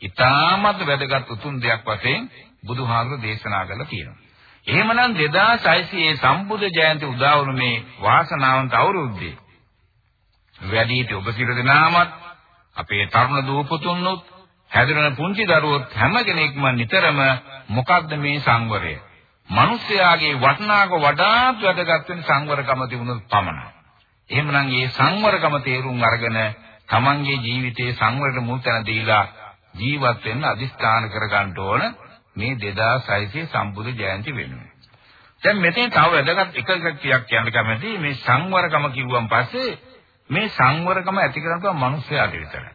ඉතාමත් වැදගත් උතුම් දෙයක් වශයෙන් බුදුහාමුදුරු දේශනා කළා කියනවා. එහෙමනම් 2600 සම්බුද්ධ ජයන්ති උදා වුණු මේ වාසනාවන්ත අවුරුද්දේ වැඩිහිටි ඔබ සියලු දෙනාමත් අපේ තරුණ දූපතුන්නුත් හැදෙන පුංචි දරුවොත් හැම කෙනෙක්ම නිතරම මොකද්ද මේ සංවරය? මිනිස්යාගේ වටිනාක වඩාත් වැදගත් වෙන සංවරකම තිබුණොත් පමණයි. එහෙමනම් මේ සංවරකම තේරුම් අරගෙන තමන්ගේ ජීවිතයේ සංවරයට මුල් තැන දීලා ජීවත් වෙන්න අදිස්ථාන කරගන්න ඕන මේ 2600 සම්බුදු ජයන්ති වෙනුවෙන්. දැන් මෙතන තව වැදගත් එක එකක් කියන්න කැමතියි මේ සංවරකම කිව්වන් පස්සේ මේ සංවරකම ඇති කරන්නේ මිනිස්යාට විතරයි.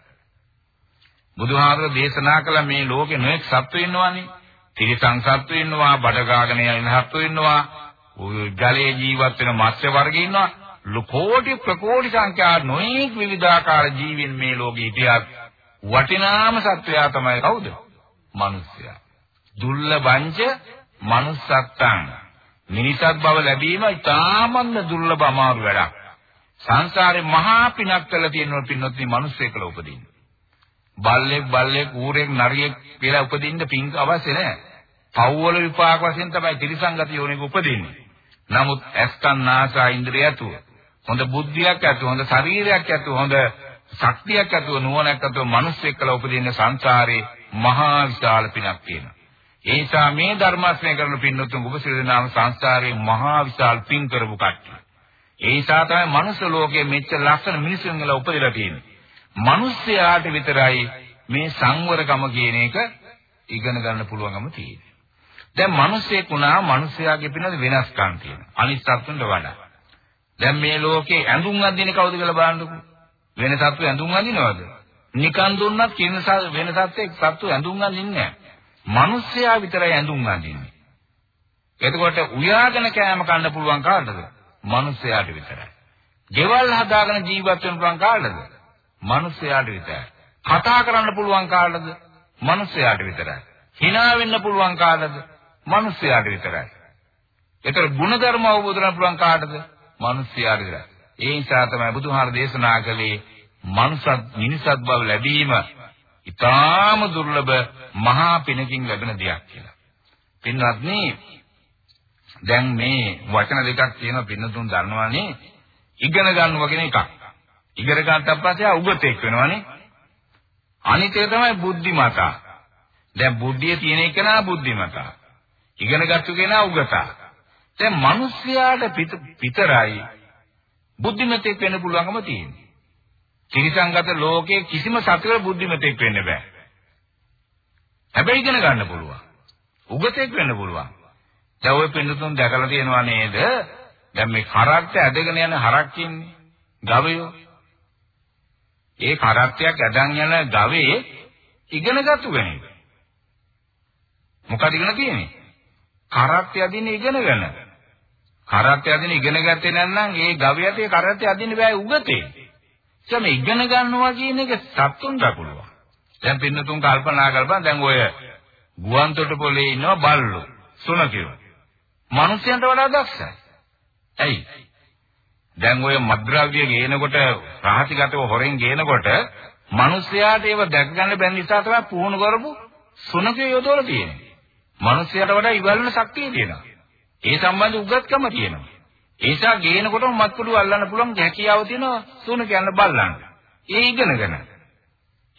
බුදුහාමර දේශනා කළ මේ ලෝකේ නොඑක් සත්තු ඉන්නවානේ. තිරිසන් සත්තු ඉන්නවා, බඩගාගෙන යන සත්තු ඉන්නවා, ජලයේ ජීවත් වෙන මත්ස්‍ය වර්ග ඉන්නවා. කෝටි ප්‍රකෝටි සංඛ්‍යා නොඑක් විවිධාකාර ජීවීන් මේ ලෝකේ හිටියත් වටිනාම සත්වයා තමයි කවුද? මිනිස්යා. දුර්ලභංච manussත්තං. මිනිසත් බව ලැබීම ඉතාමත්ම දුර්ලභ අමාරු වැඩක්. සංසාරේ මහා පිනක් කළා තියෙනවා පින්නොත් මේ මිනිස්සෙක් කියලා උපදින්න. බල්ලෙක් බල්ලෙක් ඌරෙක් නරියෙක් කියලා උපදින්න පින් අවශ්‍ය නැහැ. පව්වල විපාක වශයෙන් තමයි ත්‍රිසංගත යෝනික උපදින්නේ. නමුත් ඇස්කන් නාසා ඉන්ද්‍රිය ඇතුව හොඳ බුද්ධියක් ඇතුව හොඳ ශරීරයක් ඇතුව හොඳ ශක්තියක් ඇතුව නුවණක් ඇතුව මිනිස්සෙක් කියලා උපදින්න සංසාරේ මහා විශාල පිනක් තියෙනවා. ඒ නිසා මේ ධර්මාශ්‍රය කරන පින්නතුන් ඔබ සියලු දෙනාම සංසාරේ මහා විශාල පින් කරපු කට්ටිය. ඒ නිසා තමයි මනුස්ස ලෝකයේ මෙච්චර ලස්සන මිනිසුන් වෙලා උපදලා තියෙන්නේ. මිනිස්යාට විතරයි මේ සංවරකම කියන එක ඉගෙන ගන්න පුළුවන්කම තියෙන්නේ. දැන් මිනිස්සෙක් වුණා මිනිස්යාගේ පිනද වෙනස්කම් තියෙනවා. අනිත් සත්තුන්ට වඩා. දැන් මේ ලෝකේ ඇඳුම් අඳින්නේ කවුද කියලා බලන්නකෝ. වෙන සත්තු ඇඳුම් අඳිනවද? නිකන් දුන්නත් කින වෙන සත්ත්වෙක් සත්තු ඇඳුම් අඳින්නේ නැහැ. මිනිස්සයා විතරයි ඇඳුම් අඳින්නේ. එතකොට උයාගෙන කෑම කන්න පුළුවන් කාටද? මිනිස්සයාට විතරයි. ගෙවල් හදාගෙන ජීවත් වෙන්න පුළුවන් කාටද? මිනිස්සයාට විතරයි. කතා කරන්න පුළුවන් කාටද? මිනිස්සයාට විතරයි. hina වෙන්න පුළුවන් කාටද? මිනිස්සයාට විතරයි. ඒතර ಗುಣධර්ම අවබෝධ කරගන්න පුළුවන් කාටද? මිනිස්සයාට විතරයි. ඒ නිසා තමයි බුදුහාර දේශනා කළේ මනුසත් මිනිසත් බව ලැබීම ඊටාම දුර්ලභ මහා පිනකින් ලැබෙන දෙයක් කියලා. පින්වත්නි දැන් මේ වචන දෙකක් තියෙනවා පින්නතුන් දන්නවනේ ඉගෙන ගන්නවා කියන එකක්. ඉගෙන ගන්නත් පස්සේ උගතෙක් වෙනවනේ. අනිත් එක තමයි බුද්ධිමතා. දැන් බුද්ධිය තියෙන එක නා බුද්ධිමතා. ඉගෙන ගත්තු කෙනා උගතා. දැන් මිනිස්යාට පිටරයි බුද්ධිමතෙක් වෙන්න පුළුවන්කම තියෙනවා. ත්‍රිසංගත ලෝකයේ කිසිම සතර බුද්ධිමතෙක් වෙන්න බෑ. හැබැයි ඉගෙන ගන්න පුළුවන්. උගතෙක් වෙන්න පුළුවන්. දැන් ඔය පින්නතුන් දැකලා තියෙනවා නේද? දැන් මේ කරත්ත ඇදගෙන යන හරක් ඉන්නේ. ගවයෝ. ඒ කරත්තයක් ඇදන් යන ගවේ ඉගෙනගත්තු කෙනෙක්. මොකද ඉගෙන තියෙන්නේ? කරත්ත යදින්න ඉගෙනගෙන. කරත්ත යදින්න ඉගෙන ගත්තේ නැත්නම් ඒ ගවයට ඒ කරත්ත යදින්න බෑ උගතේ. එතන ඉගෙන ගන්නවා කියන එක සත්තුන්ට පුළුවන්. දැන් පින්නතුන් කල්පනා කරපන් දැන් ඔය ගුවන් තොටුපළේ ඉන්නවා බල්ලෝ සුනකියෝ. මිනිස්යන්ට වඩා දක්ෂයි. ඇයි? දැන් ඔය මද්ද්‍රව්‍ය ගේනකොට රහසිගතව හොරෙන් ගේනකොට මිනිස්යාට ඒව දැක ගන්න බැරි නිසා තමයි පුහුණු කරපු සුනකේ යොදවලා තියෙන්නේ. මිනිස්යාට වඩා ඉවල් වෙන ශක්තිය තියෙනවා. ඒ සම්බන්ධ උගත්කම තියෙනවා. ඒ නිසා ගේනකොටම මත්කුඩු අල්ලන්න පුළුවන් හැකියාව තියෙනවා සුනකයන් බල්ලන්ට. ඒ ඉගෙනගෙන.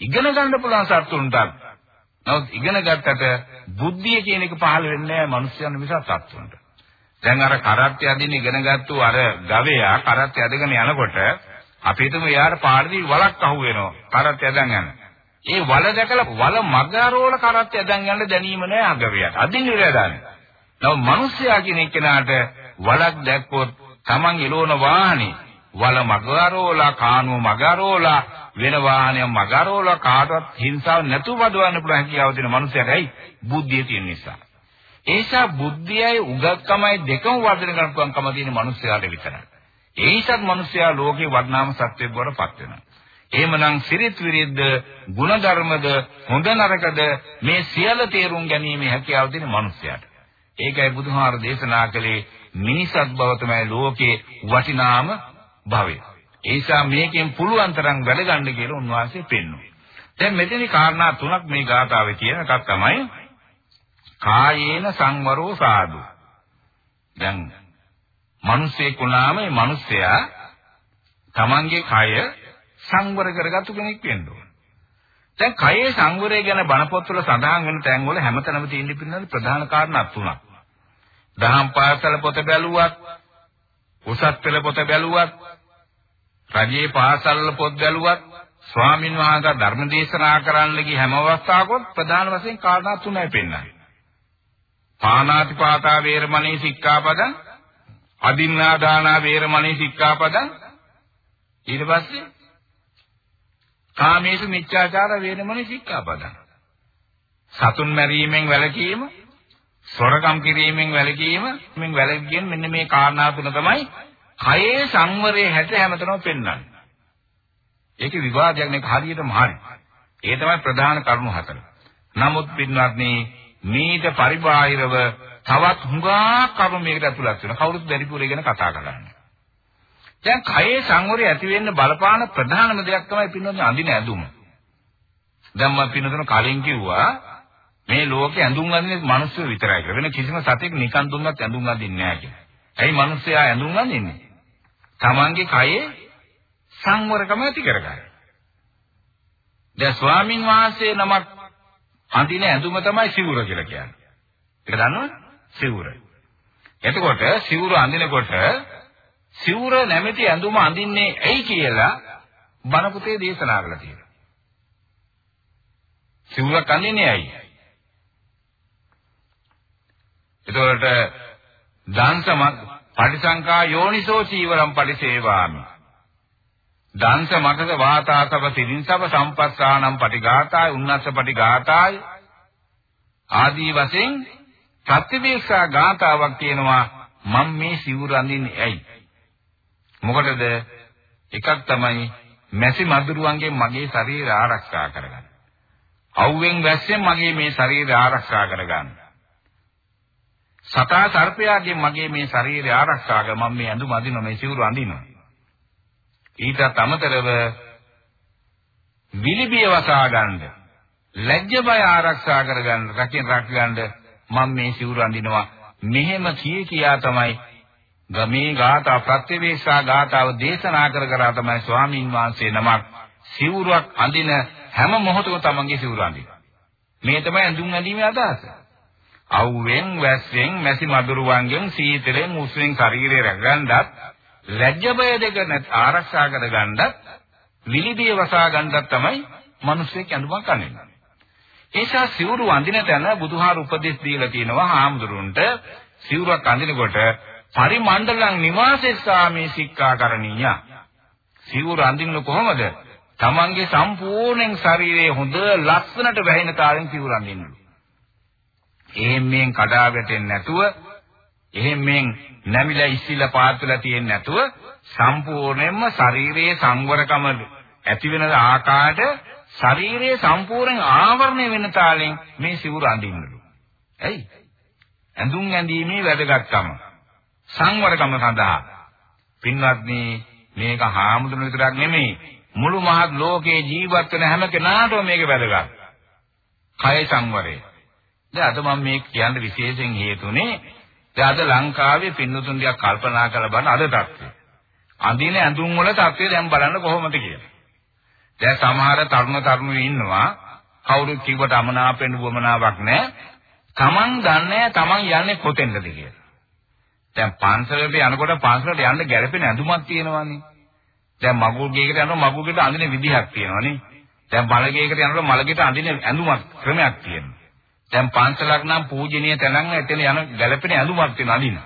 ඉගෙන ගන්න පුළුවන් සත්තුන්ට. නමුත් ඉගෙන ගත්තට බුද්ධිය කියන එක පහළ වෙන්නේ නැහැ මිනිස්යන් මිස සත්තුන්ට. දැන් අර කරත්ය අදින්න ඉගෙන ගත්තු අර ගවයා කරත්ය අදගෙන යනකොට අපි හිතමු එයාට පාරදී වලක් අහු වෙනවා. කරත්ය අදන් යන. ඒ වල දැකලා වල මගාරෝල කරත්ය අදන් යන්න දැනීම නෑ අගවයාට. අදින්න ඉර දාන්නේ. නමුත් මිනිස්යා කියන එක්කෙනාට වලක් දැක්කොත් Taman එළවන වාහනේ වල මගාරෝලා කානුව මගාරෝලා වෙන වාහනයක් මගාරෝලා කාටවත් හිංසාව නැතුව වදවන්න පුළුවන් හැකියාව තියෙන මිනිසයාට ඇයි බුද්ධිය තියෙන නිසා. ඒ නිසා බුද්ධියයි උගත්කමයි දෙකම වර්ධනය කරන්න පුළුවන්කම තියෙන මිනිස්යාට විතරයි. ඒ නිසාත් මිනිස්යා ලෝකේ වර්ණාම සත්‍යයක් බවට පත් වෙනවා. එහෙමනම් සිරිත් විරිද්ද, ಗುಣධර්මද, හොඳ නරකද මේ සියල්ල තේරුම් ගැනීම හැකියාව තියෙන මිනිස්යාට. ඒකයි බුදුහාර දේශනා කළේ මිනිසත් බව තමයි ලෝකේ වටිනාම භවය. ඒ නිසා මේකෙන් පුළුවන් තරම් වැඩ ගන්න කියලා උන්වහන්සේ පෙන්වනවා. දැන් මෙතනි කාරණා තුනක් මේ ගාථාවේ තියෙන එකක් තමයි කායේන සංවරෝ සාදු. දැන් මිනිස්සෙක් වුණාම මේ මිනිස්සයා තමන්ගේ කය සංවර කරගත්තු කෙනෙක් වෙන්න ඕන. දැන් කයේ සංවරය ගැන බණ පොත්වල සඳහන් වෙන තැන්වල හැමතැනම තියෙන පින්නන ප්‍රධාන කාරණා තුනක්. දහම් පාසල පොත බැලුවත්, උසස් පෙළ පොත බැලුවත්, රජයේ පාසල් පොත් බැලුවත්, ස්වාමින් වහන්සේ ධර්ම දේශනා කරන්න ගිය හැම අවස්ථාවකත් ප්‍රධාන වශයෙන් කාරණා තුනයි පෙන්වන්නේ. පානාතිපාතා වේරමණී සික්ඛාපදං, අදින්නා දානා වේරමණී සික්ඛාපදං ඊට පස්සේ කාමේසු මිච්ඡාචාර වේරමණී සික්ඛාපදං. සතුන් මැරීමෙන් වැළකීම සොරකම් කිරීමෙන් වැළකීම මෙන් වැළකීම මෙන්න මේ කාරණා තුන තමයි කයේ සංවරයේ හැට හැමතැනම පෙන්වන්නේ. ඒකේ විවාදයක් නෙක හරියටම හරි. ඒ තමයි ප්‍රධාන කරුණු හතර. නමුත් පින්වත්නි මේක පරිබාහිරව තවත් හුඟා කරුණු මේකට ඇතුළත් වෙනවා. කවුරුත් බැරිපුර ඉගෙන කතා කරන්නේ. දැන් කයේ සංවරය ඇති වෙන්න බලපාන ප්‍රධානම දෙයක් තමයි පින්වත්නි අඳින ඇඳුම. දැන් මම පින්වත්නි කලින් කිව්වා මේ ලෝකේ ඇඳුම් අඳින්නේ මිනිස්සු විතරයි කියලා. වෙන කිසිම සතෙක් නිකන් දුන්නත් ඇඳුම් අඳින්නේ නැහැ කියලා. ඇයි මිනිස්සයා ඇඳුම් අඳින්නේ? Tamange කයේ සංවරකම ඇති කරගන්න. දැන් ස්වාමින් වහන්සේ නමක් අඳින ඇඳුම තමයි සිවුර කියලා කියන්නේ. ඒක දන්නවද? සිවුර. එතකොට සිවුර අඳිනකොට සිවුර නැමැති ඇඳුම අඳින්නේ ඇයි කියලා බණ පුතේ දේශනා කරලා තියෙනවා. සිවුරක් අඳින්නේ ඇයි? එතකොට දංශම පටිසංකා යෝනිසෝ චීවරම් පටිසේවාමි. දංශ මකස වාතාසව තිරින්සව සම්පස්සානම් පටිඝාතාය උන්නස්ස පටිඝාතාය ආදී වශයෙන් ප්‍රතිවේක්ෂා ගාතාවක් තියෙනවා මම මේ සිවුර අඳින්නේ ඇයි මොකටද එකක් තමයි මැසි මදුරුවන්ගෙන් මගේ ශරීරය ආරක්ෂා කරගන්න. අවුවෙන් වැස්සෙන් මගේ මේ ශරීරය ආරක්ෂා කරගන්න. සතා සර්පයාගෙන් මගේ මේ ශරීරය ආරක්ෂා කර මම මේ ඇඳුම අඳිනවා මේ සිවුරු අඳිනවා. ඊටත් අමතරව විලිබිය වසා ගන්න ලැජ්ජ බය ආරක්ෂා කරගන්න රකින් රැකගන්න මම මේ සිවුරු අඳිනවා මෙහෙම කී කියා තමයි ගමේ ගාථා ප්‍රත්‍යවේක්ෂා ගාථාව දේශනා කර කර තමයි ස්වාමින් වහන්සේ නමක් සිවුරක් අඳින හැම මොහොතකම තමන්ගේ සිවුර අඳින. මේ තමයි ඇඳුම් ඇඳීමේ අදහස. අවුවෙන් වැස්සෙන් මැසි මදුරුවන්ගෙන් සීතලෙන් උස්වෙන් ශරීරය රැකගන්නත් ලැජ්ජ බය දෙක නැත් ආරක්ෂා කරගන්නත් විලිබිය වසා ගන්නත් තමයි මිනිස්සෙක් ඇඳුමක් අඳින්නේ. ඒසා සිවුරු අඳින තැන බුදුහාර උපදෙස් දීලා තියෙනවා හාමුදුරුන්ට සිවුරක් අඳිනකොට පරිමණ්ඩලං නිවාසෙස්සාමේ සික්ඛාකරණීය. සිවුර අඳින්න කොහොමද? තමන්ගේ සම්පූර්ණයෙන් ශරීරයේ හොඳ ලස්සනට වැහෙන තාලෙන් සිවුර අඳින්නලු. එහෙන් මෙන් කඩා වැටෙන්නේ නැතුව එහෙන් මෙන් නැමිලා ඉස්සිලා පාත්වලා තියෙන්නේ නැතුව සම්පූර්ණයෙන්ම ශරීරයේ සංවරකම ඇති වෙන ආකාරයට ශරීරයේ සම්පූර්ණ ආවරණය වෙන තාලෙන් මේ සිවුර අඳින්නලු. ඇයි? ඇඳුම් ඇඳීමේ වැදගත්කම. සංවරකම සඳහා පින්වත්නි මේක හාමුදුරුවෝ විතරක් නෙමෙයි මුළු මහත් ලෝකේ ජීවත් වෙන හැම කෙනාටම මේක වැදගත්. කය සංවරය. දැන් අද මම මේ කියන්න විශේෂයෙන් හේතුනේ දැන් අද ලංකාවේ පින්නතුන් ටිකක් කල්පනා කරලා බලන්න අද තත්ත්වය. අඳින ඇඳුම් වල තත්ත්වය දැන් බලන්න කොහොමද කියලා. දැන් සමහර තරුණ තරුණියෝ ඉන්නවා කවුරු කිව්වට අමනාපෙන්න වමනාවක් නැහැ. Taman දන්නේ Taman යන්නේ කොතෙන්ද කියලා. දැන් පන්සලට යනකොට පන්සලට යන්න ගැළපෙන ඇඳුමක් තියෙනවානේ. දැන් මගුල් ගේකට යනකොට මගුල් ගෙට අඳින විදිහක් තියෙනවානේ. දැන් මල ගේකට යනකොට මල ගෙට අඳින ඇඳුමක් ක්‍රමයක් තියෙනවා. දැන් පන්සලක් නම් පූජනීය තැනක් එතන යන ගැළපෙන ඇඳුමක් තියෙන අඳින.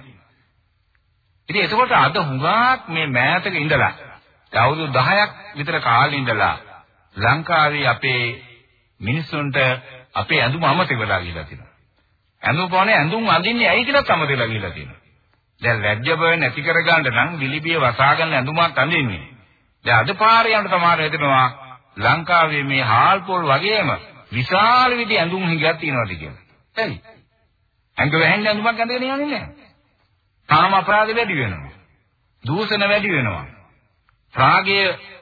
ඉතින් එතකොට අද හුඟක් මේ මෑතක ඉඳලා අවුරුදු 10ක් විතර කාලේ ඉඳලා ලංකාවේ අපේ මිනිස්සුන්ට අපේ ඇඳුම අමතක වෙලා ගිහිලා තියෙනවා. ඇඳුම් පොනේ ඇඳුම් අඳින්නේ ඇයි කියලා අමතක වෙලා ගිහිලා තියෙනවා. දැන් ලැජ්ජ බය නැති කරගන්න නම් විලිබිය වසා ගන්න ඇඳුමක් අඳින්නේ. දැන් අද පාරේ යන තමාර හිතනවා ලංකාවේ මේ හාල් පොල් වගේම විශාල විදි ඇඳුම් හිඟක් තියෙනවාද කියලා. එයි. ඇඟ වැහෙන්න ඇඳුමක් අඳගෙන යන්නේ නැහැ. කාම අපරාධ වැඩි වෙනවා. දූෂණ වැඩි වෙනවා. රාගය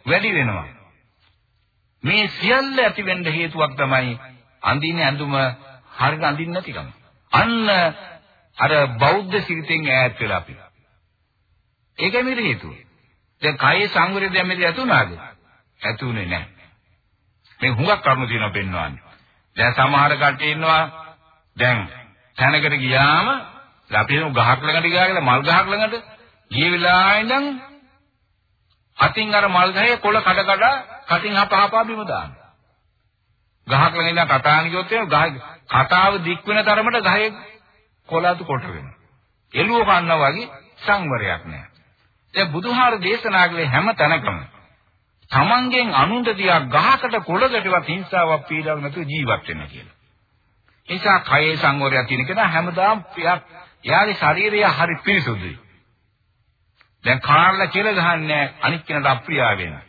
වැඩි වෙනවා. මේ සියල්ල ඇති වෙන්න හේතුවක් තමයි අඳින ඇඳුම හරියට අඳින්න නැතිකම. අන්න අර බෞද්ධ සිරිතෙන් ඈත් වෙලා අපි. ඒකයි මේ හේතුව. දැන් කයේ සංවරය දැන් මෙතන ඇතුණාද? ඇතුනේ නැහැ. මේ හුඟක් කරුණු තියෙනවා පෙන්වන්නේ. දැන් සමහර කට්ටිය ඉන්නවා දැන් තැනකට ගියාම අපි හිතමු ගහක් ළඟට ගියා කියලා මල් ගහක් ළඟට ගිය වෙලාවෙ ඉඳන් අතින් අර මල් ගහේ කොළ කඩ කඩ කටින් හපහපා බිම දානවා. ගහක් ළඟ ඉඳන් කතාන කිව්වොත් එහෙම ගහ කතාව දික් වෙන තරමට ගහේ කොළතු කොට වෙනවා. එළුව කන්නා වගේ සංවරයක් නැහැ. දැන් බුදුහාර දේශනා කළේ හැම තැනකම තමන්ගෙන් අනුන්ට දියා ගහකට කොළකටවත් හිංසාවක් පීඩාවක් නැතුව ජීවත් වෙන්න කියලා. ඒ නිසා කයේ සංවරයක් තියෙන කෙනා හැමදාම එයාගේ ශරීරය හරි පිරිසුදුයි. දැන් කාර්ලා කියලා ගහන්නේ අනිත් කෙනාට අප්‍රිය වෙනවා.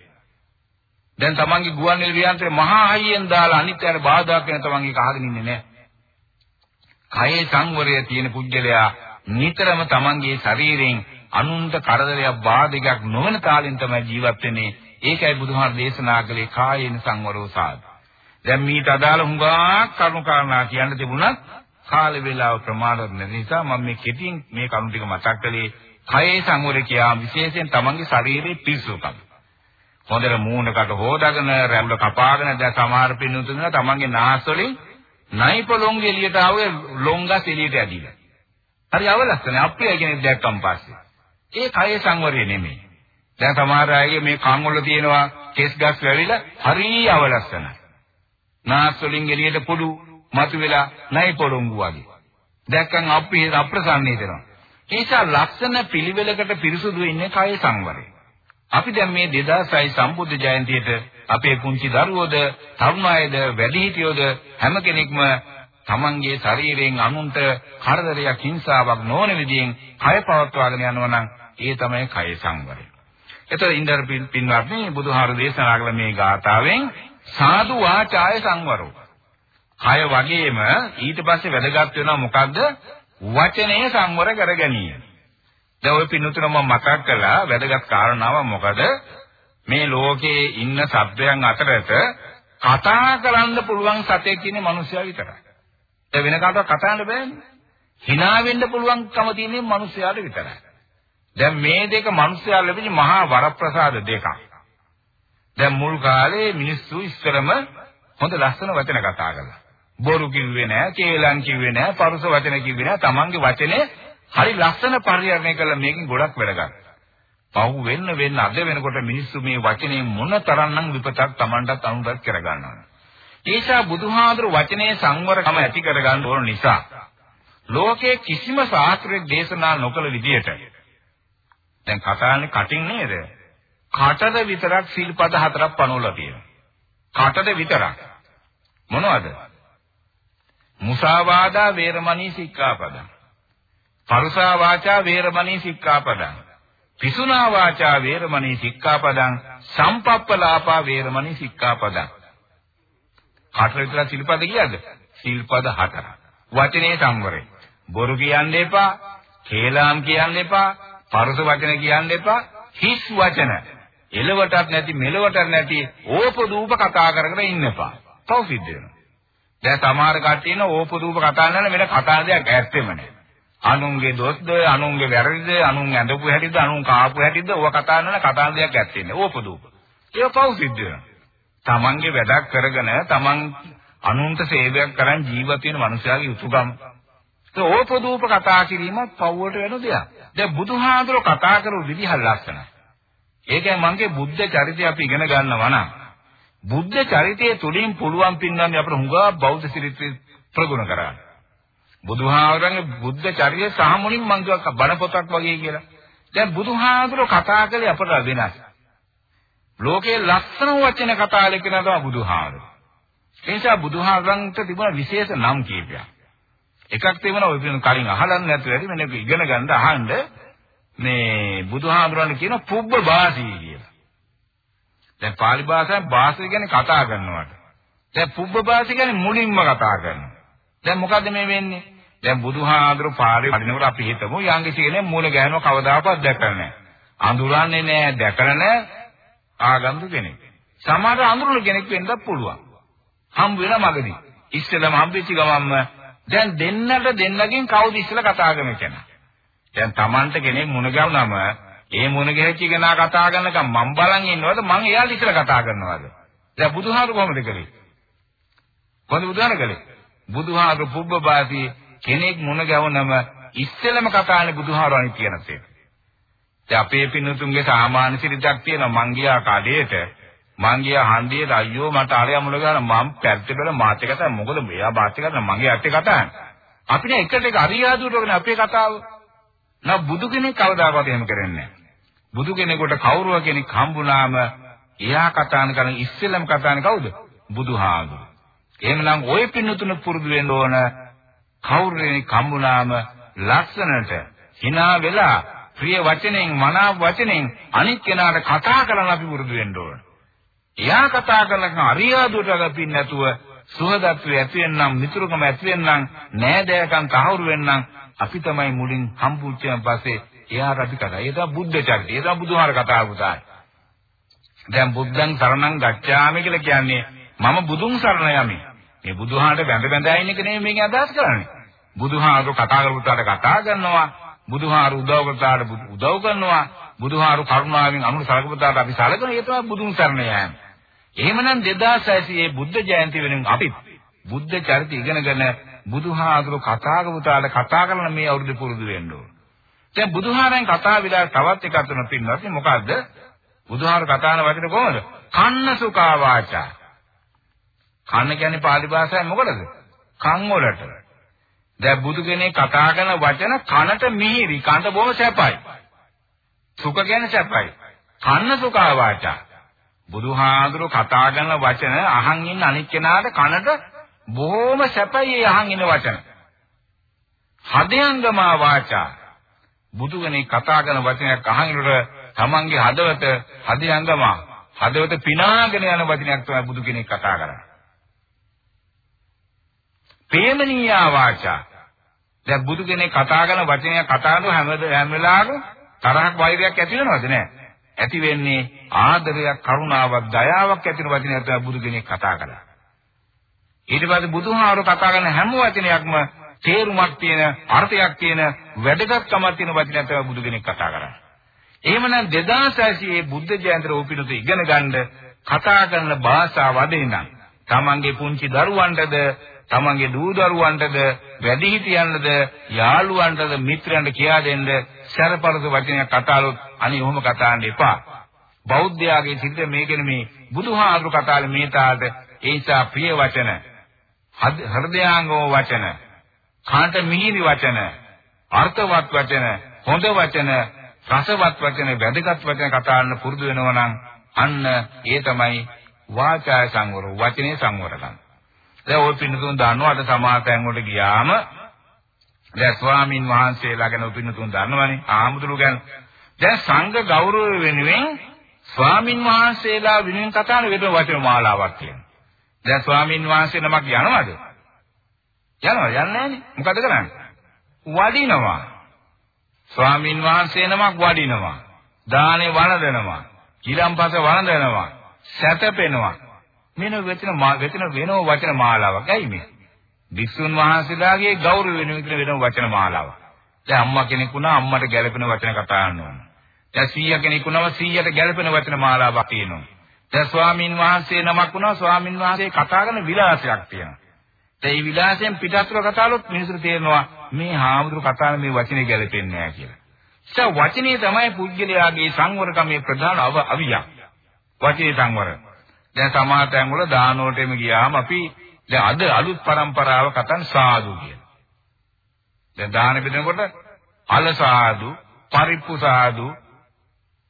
දැන් තමන්ගේ ගුවන් විදුලි යන්ත්‍රේ මහා හයියෙන් දාලා අනිත් අයට බාධා කරන තමන්ගේ කහගෙන ඉන්නේ නැහැ. කයේ සංවරය තියෙන පුජ්‍යලයා නිතරම තමන්ගේ ශරීරයෙන් අනුන්ට කරදරයක් බාධකයක් නොවන තාලෙන් තමයි ජීවත් වෙන්නේ. ඒකයි බුදුහාම දේශනා කළේ කායේන සංවරෝ සාධ. දැන් මීට අදාළ හුඟක් කරුණු කාරණා කියන්න තිබුණත් කාල වේලාව ප්‍රමාණවත් නැති නිසා මම මේ කෙටියෙන් මේ කරුණු ටික මතක් කළේ කයේ සංවරය කියා විශේෂයෙන් තමන්ගේ ශරීරයේ පිරිසුදුකම. හොඳට මූණකට හොදාගෙන රැඹුල කපාගෙන දැන් සමහර පින්නුතුන් තමන්ගේ නාස් වලින් නයිපලොංග එළියට ආවේ ලොංගස් එළියට ඇදිලා. හරි අවලස්සනේ අප්‍රිය කෙනෙක් දැක්කම් පස්සේ. ඒ කය සංවරය නෙමෙයි. දැන් සමහර අයගේ මේ කන් වල තියෙනවා කෙස් ගස් වැවිලා හරිය අවලස්සනයි. නාස් වලින් එළියට පොඩු මතුවෙලා නැයි පොළොංගු වගේ. දැක්කන් අපි අප්‍රසන්න හිතෙනවා. ඒ නිසා ලක්ෂණ පිළිවෙලකට පිරිසුදු වෙන්නේ කය සංවරය. අපි දැන් මේ 2006 සම්බුද්ධ ජයන්තියට අපේ පුංචි දරුවෝද තරුණ අයද වැඩිහිටියෝද හැම කෙනෙක්ම තමන්ගේ ශරීරයෙන් අනුන්ට කරදරයක් හිංසාවක් නොවන විදිහෙන් කය පවත්වාගෙන යනවා නම් ඒ තමයි කය සංවරය. එතකොට ඉන්දර පින්වත්නි බුදුහාර දේශනා කළ මේ ගාථාවෙන් සාදු වාචාය සංවරෝ. කය වගේම ඊට පස්සේ වැදගත් වෙනවා මොකද්ද? වචනේ සංවර කර ගැනීම. දැන් ওই පින්නතුන මම මතක් කළා වැදගත් කාරණාව මොකද? මේ ලෝකේ ඉන්න සත්වයන් අතරට කතා කරන්න පුළුවන් සතෙක් ඉන්නේ මිනිස්සයා විතරයි. ඒ වෙන කාටවත් කතා කරන්න බෑනේ. hina වෙන්න පුළුවන්කම තියෙන්නේ මිනිස්සයාට විතරයි. දැන් මේ දෙක මිනිස්සයා ලැබෙන මහා වරප්‍රසාද දෙකක්. දැන් මුල් කාලේ මිනිස්සු ඉස්සරම හොඳ ලස්සන වචන කතා කළා. බොරු කිව්වේ නෑ, කේලම් කිව්වේ නෑ, පරුස වචන කිව්වේ නෑ. තමන්ගේ වචනේ හරි ලස්සන පරිහරණය කළා මේකෙන් ගොඩක් වැඩ ගන්න. පහු වෙන්න වෙන්න අද වෙනකොට මිනිස්සු මේ වචනේ මොන තරම්නම් විපතක් Tamanටත් අනුරත් කර ගන්නවා. ඒසා බුදුහාඳුර වචනේ සංවරකම ඇති කර ගන්න ඕන නිසා ලෝකයේ කිසිම ශාස්ත්‍රයක් දේශනා නොකළ විදියට දැන් කතාන්නේ කටින් නේද? කටද විතරක් සිල්පද හතරක් පනවලා තියෙනවා. කටද විතරක්. මොනවද? මුසාවාදා වේරමණී සික්ඛාපදං. පරුසා වාචා වේරමණී සික්ඛාපදං. පිසුනා වාචා වේරමණී සික්ඛාපදං. සම්පප්පලාපා වේරමණී සික්ඛාපදං. හතර විතර සිල්පද කියද? සිල්පද හතර. වචනේ සංවරය. බොරු කියන්න එපා, කේලාම් කියන්න එපා, පරුස වචන කියන්න එපා, හිස් වචන. එලවටත් නැති මෙලවටත් නැති ඕපදූප කතා කරගෙන ඉන්න එපා. තව සිද්ධ වෙනවා. දැන් සමහර කට්ටිය ඉන්න ඕපදූප කතා කරන වෙන කතා දෙයක් ඇත්තෙම නැහැ. අනුන්ගේ දොස්ද, අනුන්ගේ වැරදිද, අනුන් ඇඳපු හැටිද, අනුන් කාපු හැටිද ඔව කතා කරන කතා දෙයක් ඇත්තේ නැහැ. ඕපදූප. ඒක පව් සිද්ධ වෙනවා. තමන්ගේ වැඩක් කරගෙන තමන් අනුන්ට සේවයක් කරන් ජීවත් වෙන මනුස්සයාගේ යුතුයකම්. ඒ ඕපදූප කතා කිරීමත් පව්වට වෙන දෙයක්. දැන් බුදුහාඳුර කතා කරපු විදිහ ලස්සනයි. ඒකයි මගේ බුද්ධ චරිතය අපි ඉගෙන ගන්නවා නම් බුද්ධ චරිතය තුලින් පුළුවන් පින්නන්නේ අපිට හුඟා බෞද්ධ චරිතය ප්‍රගුණ කරගන්න. බුදුහාමරගේ බුද්ධ චර්ය සහ මුලින් මං කියවා බණ පොතක් වගේ කියලා. දැන් බුදුහාමර කතා කළේ අපට වෙනස්. ලෝකේ ලස්සන වචන කතා ලියන තමයි බුදුහාමර. ඒ නිසා බුදුහාමරන්ට තිබුණ විශේෂ නම් කීපයක්. එකක් තිබුණා ඔය කලින් අහලන්න නැතුව ඇති මෙන්න ඉගෙන ගන්න අහන්න මේ බුදුහාමරන් කියන පුබ්බ වාසී කියලා. දැන් pāli භාෂාවෙන් භාෂය කියන්නේ කතා කරනවට. දැන් පුබ්බ භාෂය කියන්නේ මුලින්ම කතා කරනවා. දැන් මොකද්ද මේ වෙන්නේ? දැන් බුදුහාඳුරු පාරේ වඩිනකොට අපි හිතමු යංගිසි කෙනෙක් මූණ ගෑනව කවදාකවත් දැකලා නැහැ. අඳුරන්නේ නැහැ, දැකලා නැහැ ආගන්තුක කෙනෙක්. සමහර අඳුරන කෙනෙක් වෙන්නත් පුළුවන්. හම් වෙන මගදී. ඉස්සෙල්ලාම හම්බෙච්ච ගමන්ම දැන් දෙන්නට දෙන්නගෙන් කවුද ඉස්සෙල්ලා කතා කරන කෙනා? දැන් Tamanta කෙනෙක් මුණ ගැවුනම ඒ මුණ ගැහිච්ච කෙනා කතා කරනකම් මම බලන් ඉන්නවද මං එයාට ඉස්සෙල්ලා කතා කරනවද? දැන් බුදුහාරු කොහොමද කළේ? කොහොමද බුදුහාර කළේ? බුදුහාරු පුබ්බපාති කෙනෙක් මුණ ගැවුනම ඉස්සෙල්ලාම කතානේ බුදුහාරු අනිත් කියන තේ. දැන් අපේ පින්තුන්ගේ සාමාන්‍ය සිරිතක් තියෙනවා මං ගියා කඩේට මං ගියා හන්දියට අයියෝ මට ආලයා මුණ ගාන මම පැත්තේ බල මාත් එක්ක කතා මොකද මෙයා මාත් එක්ක කතා මගේ අත් එක්ක කතාන්නේ. අපිට එකට එක අරියාදුවට වගේ අපේ කතාව. නා බුදු කෙනෙක් කවදාකවත් එහෙම කරන්නේ නැහැ. බුදු කෙනෙකුට කවුරුව කෙනෙක් හම්බුනාම එයා කතාන කරන ඉස්සෙල්ලම කතාන කවුද? බුදුහාමුදුරු. එහෙමනම් ওই පින්නතුන පුරුදු වෙන්න ඕන කවුරු කෙනෙක් හම්බුනාම ලස්සනට hina වෙලා ප්‍රිය වචනෙන් මනාප වචනෙන් අනිත් කෙනාට කතා කරන්න අපි පුරුදු වෙන්න ඕන. එයා කතා කරනකම් අරියාදුවට ගපින් නැතුව සුහදත්වයේ ඇති වෙනනම් මිතුරුකම ඇති වෙනනම් නෑදෑකම් තහවුරු වෙනනම් අපි තමයි මුලින් හම්බුච්චයන් පස්සේ එයාට අපි කතා. ඒක තමයි බුද්ධ චරිතය. ඒක තමයි බුදුහාර කතා පුතායි. දැන් බුද්ධං සරණං ගච්ඡාමි කියලා කියන්නේ මම බුදුන් සරණ යමි. මේ බුදුහාරට බැඳ බැඳ ඉන්න එක නෙමෙයි මේකේ අදහස් කරන්නේ. බුදුහාරු කතා කරපුතාට කතා කරනවා. බුදුහාරු උදව් කරතාට උදව් කරනවා. බුදුහාරු කරුණාවෙන් අනුර සලකපුතාට අපි සලකන ඒ තමයි බුදුන් සරණ යෑම. එහෙමනම් 2600 බුද්ධ ජයන්ති වෙනුවෙන් අපි බුද්ධ චරිත ඉගෙනගෙන බුදුහාඳුර කතා කරපුතාට කතා කරන මේ අවුරුදු පුරුදු වෙන්න ඕන. දැන් බුදුහාරයන් කතා විලා තවත් එකක් තුන පින්නවත් මොකද්ද? බුදුහාර කතාන වචනේ කොහොමද? කන්න සුඛා වාචා. කන්න කියන්නේ pāli භාෂාවෙන් මොකටද? කන් වලට. දැන් බුදු කෙනෙක් කතා කරන වචන කනට මිහිරි, කනට බොහොම සැපයි. සුඛ කියන්නේ සැපයි. කන්න සුඛා වාචා. බුදුහාඳුරු කතා කරන වචන අහන් ඉන්න අනිත් කෙනාට කනට බොහොම සැපයි ඒ අහන් ඉන්න වචන. හදයංගමා වාචා බුදු කෙනෙක් කතා කරන වචනයක් අහනකොට තමන්ගේ හදවත හදයංගමා හදවත පිනාගෙන යන වචනයක් තමයි බුදු කෙනෙක් කතා කරන්නේ. ප්‍රේමනීය වාචා දැන් බුදු කෙනෙක් කතා කරන වචනයක් කතා කරන හැම හැම වෙලාවෙම තරහක් වෛරයක් ඇති වෙනවද නැහැ? ඇති වෙන්නේ ආදරයක්, කරුණාවක්, දයාවක් ඇති වෙන වචනයක් තමයි බුදු කෙනෙක් කතා කරන්නේ. ඊට පස්සේ බුදුහාමර කතා කරන හැම වචනයක්ම තේරුමක් තියෙන, අර්ථයක් තියෙන, වැදගත්කමක් තියෙන වචනයක් තමයි බුදු කෙනෙක් කතා කරන්නේ. එහෙමනම් 2080 බුද්ධ ජයන්තර උපිනුතු ඉගෙන ගන්න කතා කරන භාෂාව අදින්නම්. තමන්ගේ පුංචි දරුවන්ටද තමන්ගේ දූ දරුවන්ටද වැඩිහිටියන්ටද යාළුවන්ටද මිත්‍රයන්ට කියා දෙන්න සරපරස වචනයක් කතාලොත් අනේ ඔහොම කතාන්න එපා. බෞද්ධයාගේ සිත මේකනේ මේ බුදුහාමුදුරු කතාවේ මේ තාලට ඒ නිසා ප්‍රිය වචන. හෘදයාංගෝ වචන. කාන්ත මිහිරි වචන. අර්ථවත් වචන. හොඳ වචන. රසවත් වචන. වැදගත් වචන කතා කරන්න පුරුදු වෙනවා නම් අන්න ඒ තමයි වාචා සංවර වචනේ සංවරකම්. දැන් ওই පින්නතුන් දන්නවා අද සමාතයන් වලට ගියාම දැන් ස්වාමින් වහන්සේලා ගැන පින්නතුන් දන්නවනේ ආමුදුරු ගැන. දැන් සංඝ ගෞරවය වෙනුවෙන් ස්වාමින් වහන්සේලා වෙනුවෙන් කතා කරන වෙන වචන මාලාවක් තියෙනවා. දැන් ස්වාමින් වහන්සේ නමක් යනවද? යනවා යන්නේ නැහනේ. මොකද කරන්නේ? වඩිනවා. ස්වාමින් වහන්සේ නමක් වඩිනවා. දානේ වළඳනවා. ඊළම්පස වළඳනවා. සැතපෙනවා. මෙන්න වෙතන වෙතන වෙනව වචන මාලාවක්. ඇයි මේ? වික්ෂුන් වහන්සේලාගේ ගෞරව වෙන විදිහට වෙනව වචන මාලාවක්. දැන් අම්මා කෙනෙක් වුණා අම්මට ගැළපෙන වචන කතා කරනවා. දැන් සීයා කෙනෙක් වුණාම සීයට ගැළපෙන වචන මාලාවක් තියෙනවා. දැන් ස්වාමින් වහන්සේ නමක් වුණා ස්වාමින් වහන්සේ කතා කරන විලාසයක් තියෙනවා. දැන් මේ විලාසයෙන් පිටස්තර කතාවලුත් මිනිසුන්ට තේරෙනවා මේ හාමුදුරු කතා කරන මේ වචනේ ගැළපෙන්නේ නැහැ කියලා. ඒ වචනේ තමයි පුද්ගලයාගේ සංවරකමේ ප්‍රධාන අවියක්. වචනේ සංවරය. දැන් සමාතයන් වල දාන වලටම ගියාම අපි දැන් අද අලුත් પરම්පරාව කතන් සාදු කියන. දැන් දාන බෙදනකොට අල සාදු, පරිප්පු සාදු,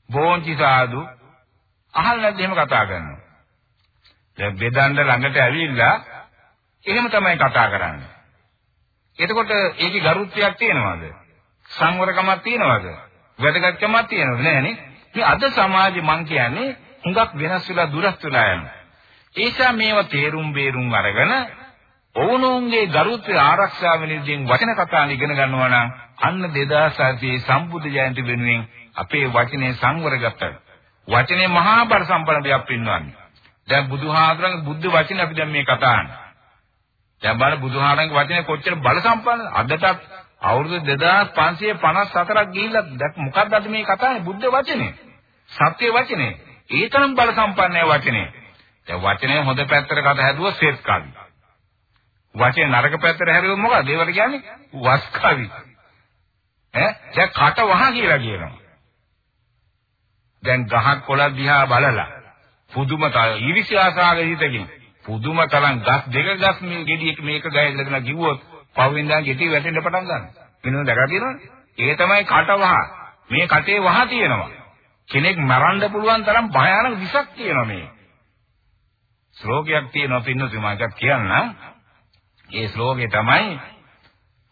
බෝංචි සාදු අහල් නැද්ද එහෙම කතා කරනවා. දැන් බෙදන්න ළඟට ඇවිල්ලා එහෙම තමයි කතා කරන්නේ. එතකොට ඒකේ ගරුත්වයක් තියෙනවද? සංවරකමක් තියෙනවද? වැදගත්කමක් තියෙනවද? නෑනේ. මේ අද සමාජෙ මං කියන්නේ හුඟක් වෙනස් වෙලා දුරස් වෙලා යනවා. ඒ නිසා මේවා තේරුම් බේරුම් අරගෙන ඔවුනොවුන්ගේ ගරුත්වය ආරක්ෂා වෙන විදිහෙන් වචන කතා ඉගෙන ගන්නවා නම් අන්න 2008 සම්බුද්ධ ජයන්ති වෙනුවෙන් අපේ වචනේ සංවර ගත්තා. වචනේ මහා බර සම්පන්න දෙයක් පින්වන්නේ. දැන් බුදුහාමුදුරන්ගේ බුද්ධ වචනේ අපි දැන් මේ කතා කරන්නේ. දැන් බලන්න බුදුහාමුදුරන්ගේ වචනේ කොච්චර බල සම්පන්නද? අදටත් අවුරුදු 2554ක් ගිහිල්ලා දැන් මොකක්ද අද මේ කතාවේ බුද්ධ වචනේ? සත්‍ය වචනේ. ඒ තරම් බල සම්පන්නයි වචනේ. දැන් වචනේ හොඳ පැත්තට කතා හැදුවා සෙත් කවි. වචනේ නරක පැත්තට හැරුවොත් මොකද? ඒවට කියන්නේ වස් කවි. ඈ දැන් කට වහ කියලා කියනවා. දැන් ගහක් කොළක් දිහා බලලා පුදුම ඊර්ෂ්‍යාසාග හිතකින් පුදුම තරම් ගස් දෙක ගස් මේ ගෙඩියක මේක ගහලා කිව්වොත් පවෙන්දා ගෙටි වැටෙන්න පටන් ගන්නවා. වෙනවද දැකලා තියෙනවද? ඒ තමයි කට වහ. මේ කටේ වහ තියෙනවා. කෙනෙක් මරන්න පුළුවන් තරම් භයානක විසක් තියෙනවා මේ. ශ්ලෝකයක් තියෙනවා පින්නතුමා එකක් කියන්නම්. ඒ ශ්ලෝකේ තමයි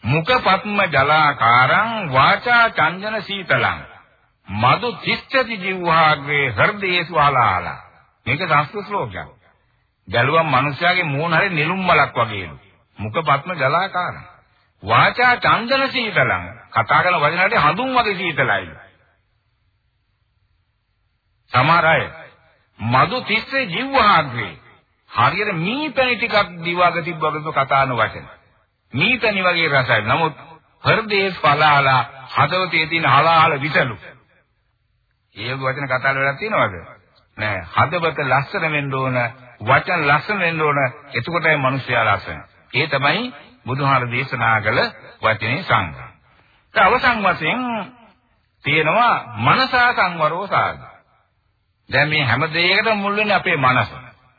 මුඛ පත්ම ජලාකාරං වාචා චන්දන සීතලං මදු තිස්සති ජීවහාග්‍රේ හෘදේසු ආලාලා. මේක සංස්කෘත ශ්ලෝකයක්. ගැලුවම් මිනිස්යාගේ මූණ හරිය නිලුම් මලක් වගේලු. මුඛ පත්ම ජලාකාරං වාචා චන්දන සීතලං කතා කරන වචනට හඳුන් වගේ සීතලයි. සමහර අය මදු තිස්සේ ජීවහාග්‍රේ හරියට මීපැණි ටිකක් දිවාග තිබ්බවගේ කතා කරන වචන. මීපැණි වගේ රසයි. නමුත් හෘදේ පලාලා හදවතේ තියෙන හලාහල විසලු. ඒ වචන කතා වල තියෙනවද? නෑ. හදවත ලස්සන වෙන්න ඕන, වචන ලස්සන වෙන්න ඕන. එතකොටයි මිනිස්සයා ලස්සන. ඒ තමයි බුදුහාර දේශනා කළ වචනේ සංග්‍රහ. අවසන් වශයෙන් තියෙනවා මනසා සංවරෝ සාධ. දැන් මේ හැම දෙයකටම මුල් වෙන්නේ අපේ මනස.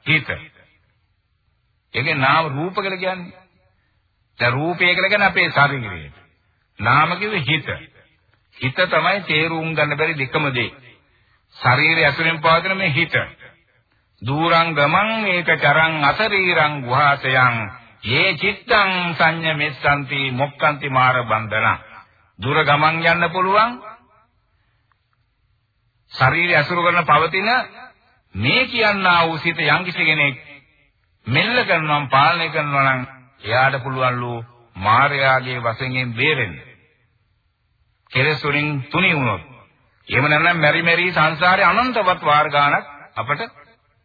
හිත. ඒකේ නාම රූප කියලා කියන්නේ. දැන් රූපය කියලා කියන්නේ අපේ ශරීරය. නාම කිව්වේ හිත. හිත තමයි තේරුම් ගන්න බැරි දෙකම දේ. ශරීරය ඇතුලෙන් පවතින මේ හිත. දූරං ගමං ඒක චරං අසරීරං ගුහාසයං ඒ චිත්තං සංයමෙස්සන්ති මොක්칸ති මාර බන්ධන. දුර ගමන් යන්න පුළුවන්. ශරීරය අසුර කරන පවතින මේ කියනා වූ සිත යම්කිසි කෙනෙක් මෙල්ල කරනවා පාලනය කරනවා නම් එයාට පුළුවන්ලු මායාගේ වශයෙන් බේරෙන්න. කෙලෙස් වලින් තුනී වුණොත්. එහෙම නැත්නම් මෙරි මෙරි සංසාරේ අනන්තවත් වාර ගානක් අපට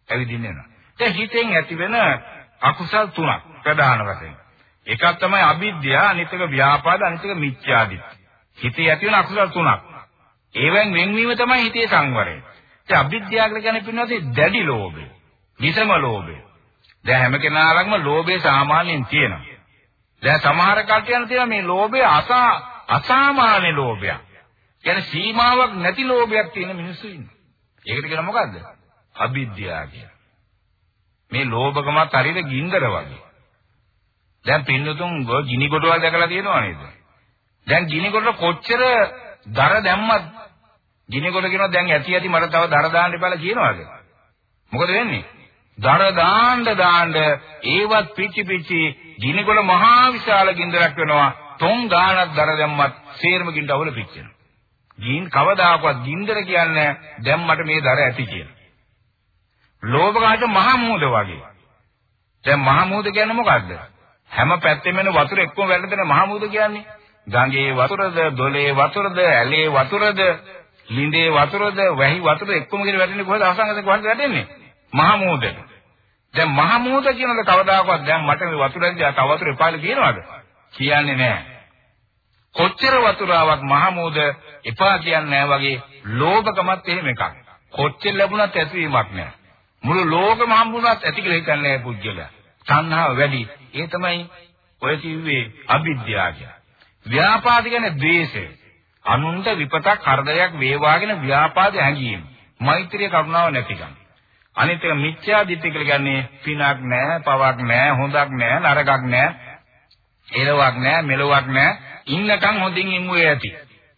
ඇවිදින්න වෙනවා. ඒ හිතෙන් ඇතිවෙන අකුසල් තුනක් ප්‍රධාන වශයෙන්. එකක් තමයි අවිද්‍යාව, අනිත් එක ව්‍යාපාද, අනිත් එක මිත්‍යාදිත්‍ය. හිතේ ඇතිවෙන අකුසල් තුනක්. ඒවෙන් වෙන්වීම තමයි හිතේ සංවරය. ඒ අවිද්‍යාව කියලා කියන්නේ පින්නොතේ දැඩි ලෝභය, විසම ලෝභය. දැන් හැම කෙනාලගම ලෝභය සාමාන්‍යයෙන් තියෙනවා. දැන් සමහර කල්යන තියෙන මේ ලෝභය අසා අසාමාන්‍ය ලෝභයක්. කියන්නේ සීමාවක් නැති ලෝභයක් තියෙන මිනිස්සු ඉන්නවා. ඒකට කියන මොකද්ද? අවිද්‍යාව කියලා. මේ ලෝභකමත් හරියට ගින්දර වගේ. දැන් පින්නතුන් ගිනි කොටවල් දැකලා තියෙනව නේද? දැන් ගිනි කොට කොච්චර දර දැම්මත් ගිනි කොට කියනවා දැන් ඇති ඇති මට තව දර දාන්න එපාලා කියනවාද? මොකද වෙන්නේ? දර දාන්න දාන්න ඒවත් පිච්චි පිච්චි ගිනි කොට මහා විශාල ගින්දරක් වෙනවා. තොන් ගානක් දර දැම්මත් සේරම ගින්ද අවුල පිච්චෙනවා. ගින් කවදාකවත් ගින්දර කියන්නේ දැන් මට මේ දර ඇති කියලා. ලෝභකාට මහ මූද වගේ. දැන් මහ මූද කියන්නේ මොකද්ද? හැම පැත්තෙම එන වතුර එක්කම වැළඳෙන මහ මූද කියන්නේ. ගඟේ වතුරද, දොලේ වතුරද, ඇලේ වතුරද, ලිඳේ වතුරද, වැහි වතුරද එක්කම ගෙන වැටෙන්නේ කොහෙද? අසංගත කොහෙද වැටෙන්නේ? මහ මූදට. දැන් මහ මූද කියනද කවදාකවත් දැන් මට මේ වතුරෙන් තව වතුර එපාල කියනවද? කියන්නේ නැහැ. කොච්චර වතුරාවක් මහ මූද එපා කියන්නේ නැහැ වගේ ලෝභකමත් එහෙම එකක්. කොච්චර ලැබුණත් ඇතිවීමක් නැහැ. මුළු ලෝකෙම හම්බුනත් ඇති කියලා හිතන්නේ නැහැ පුජ්‍යලයා. තණ්හාව වැඩි. ඒ තමයි ඔය කිව්වේ අවිද්‍යාව කියලා. ව්‍යාපාද කියන්නේ ද්වේෂය. අනුන්ට විපතක් කරදරයක් වේවාගෙන ව්‍යාපාද හැඟීම. මෛත්‍රිය කරුණාව නැතිකම. අනිත් එක මිත්‍යා දිට්ඨිය කියලා කියන්නේ පිනක් නැහැ, පවක් නැහැ, හොඳක් නැහැ, නරකක් නැහැ, එලවක් නැහැ, මෙලවක් නැහැ, ඉන්නකම් හොඳින් ඉමුවේ ඇති.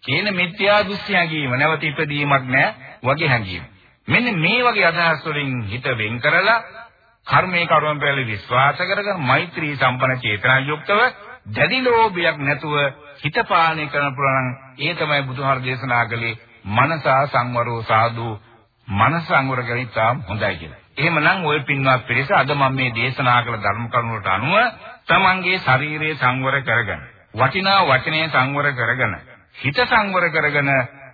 කියන මිත්‍යා දෘෂ්ටි හැඟීම නැවත ඉපදීමක් නැහැ වගේ හැඟීම. මෙන්න මේ වගේ අදහස් වලින් හිත වෙන් කරලා කර්මයේ කර්ම පෙළ විශ්වාස කරගෙන මෛත්‍රී සම්පන්න චේතනා යුක්තව දැඩි ලෝභයක් නැතුව හිත පාලනය කරන පුරණ ඒ තමයි බුදුහාර දේශනා කළේ මනසා සංවරෝ සාදු මනස සංවර කරගන්න හොඳයි කියලා. එහෙමනම් ওই පින්වත් පිරිස අද මම මේ දේශනා කළ ධර්ම කරුණු වලට අනුව තමන්ගේ ශරීරය සංවර කරගෙන වටිනා වචනේ සංවර කරගෙන හිත සංවර කරගෙන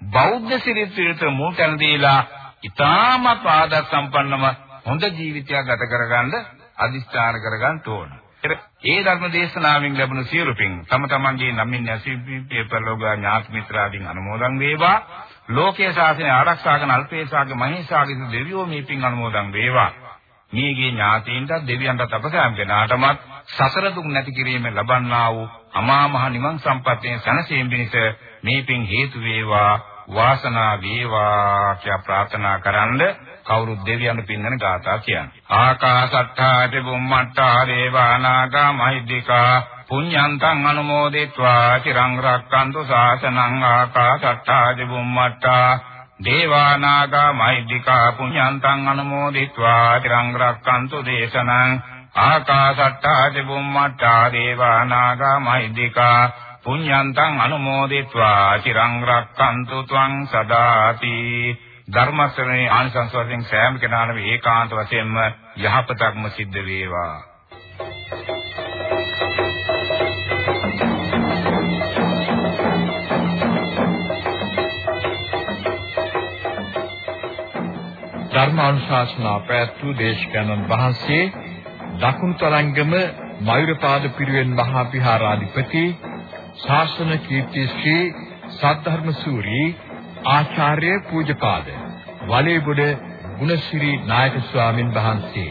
බෞද්ධ සිරිත් විතර මූ තැන දීලා ඊටමත් ආදත් සම්පන්නම හොඳ ජීවිතයක් ගත කරගන්න අදිස්ථාන කරගන්න ඕන. ඒ ධර්ම දේශනාවෙන් ලැබුණු සියලු පින් තම තමන්ගේ නමින් ඇසීපේ පරලෝක ඥාති මිත්‍රාදීන් අනුමෝදන් වේවා. ලෝකයේ ශාසනය ආරක්ෂා කරන අල්පේශාගේ මහේශාගේ දෙවියෝ මේ පින් අනුමෝදන් වේවා. මේගේ ඥාතීන්ට දෙවියන්ට අපසෑම් කෙනාටමත් සසර දුක් නැති කිරීමෙන් ලබන්නා වූ අමා මහ නිවන් සම්පත්තියෙන් සැනසීම පිණිස මේ පින් හේතු වේවා වාසනා වේවා කියලා ප්‍රාර්ථනා කරන්ද කවුරුත් දෙවියන්ට පින්නන ගාථා කියන්නේ. ආකාසට්ඨාච බුම්මට්ඨා දේවානාගා මහිද්దికා පුඤ්ඤන්තං අනුමෝදිත्वा චිරං රක්칸තු ශාසනං ආකාසට්ඨාච බුම්මට්ඨා දේවානාගා මහිද්దికා පුඤ්ඤන්තං අනුමෝදිත्वा චිරං රක්칸තු දේශනං ආකාසට්ඨාච බුම්මට්ඨා දේවානාගා මහිද්దికා පුඤ්ඤන්තං අනුමෝදිත्वा චිරං රක්칸තු ත්වං සදාති ධර්ම ශ්‍රවණේ ආනිසංස වශයෙන් සෑම කෙනාම ඒකාන්ත වශයෙන්ම යහපතක්ම සිද්ධ වේවා. ධර්මානුශාසනා පැවැත්වූ දේශකයන්න් වහන්සේ දකුණු තරංගම මයුරපාද පිරිවෙන් මහා විහාරාධිපති ශාසන කීර්ති ශ්‍රී සද්ධර්ම සූරි ආචාර්ය පූජපාද වලේගොඩ ගුණසිරි නායක ස්වාමින් වහන්සේ.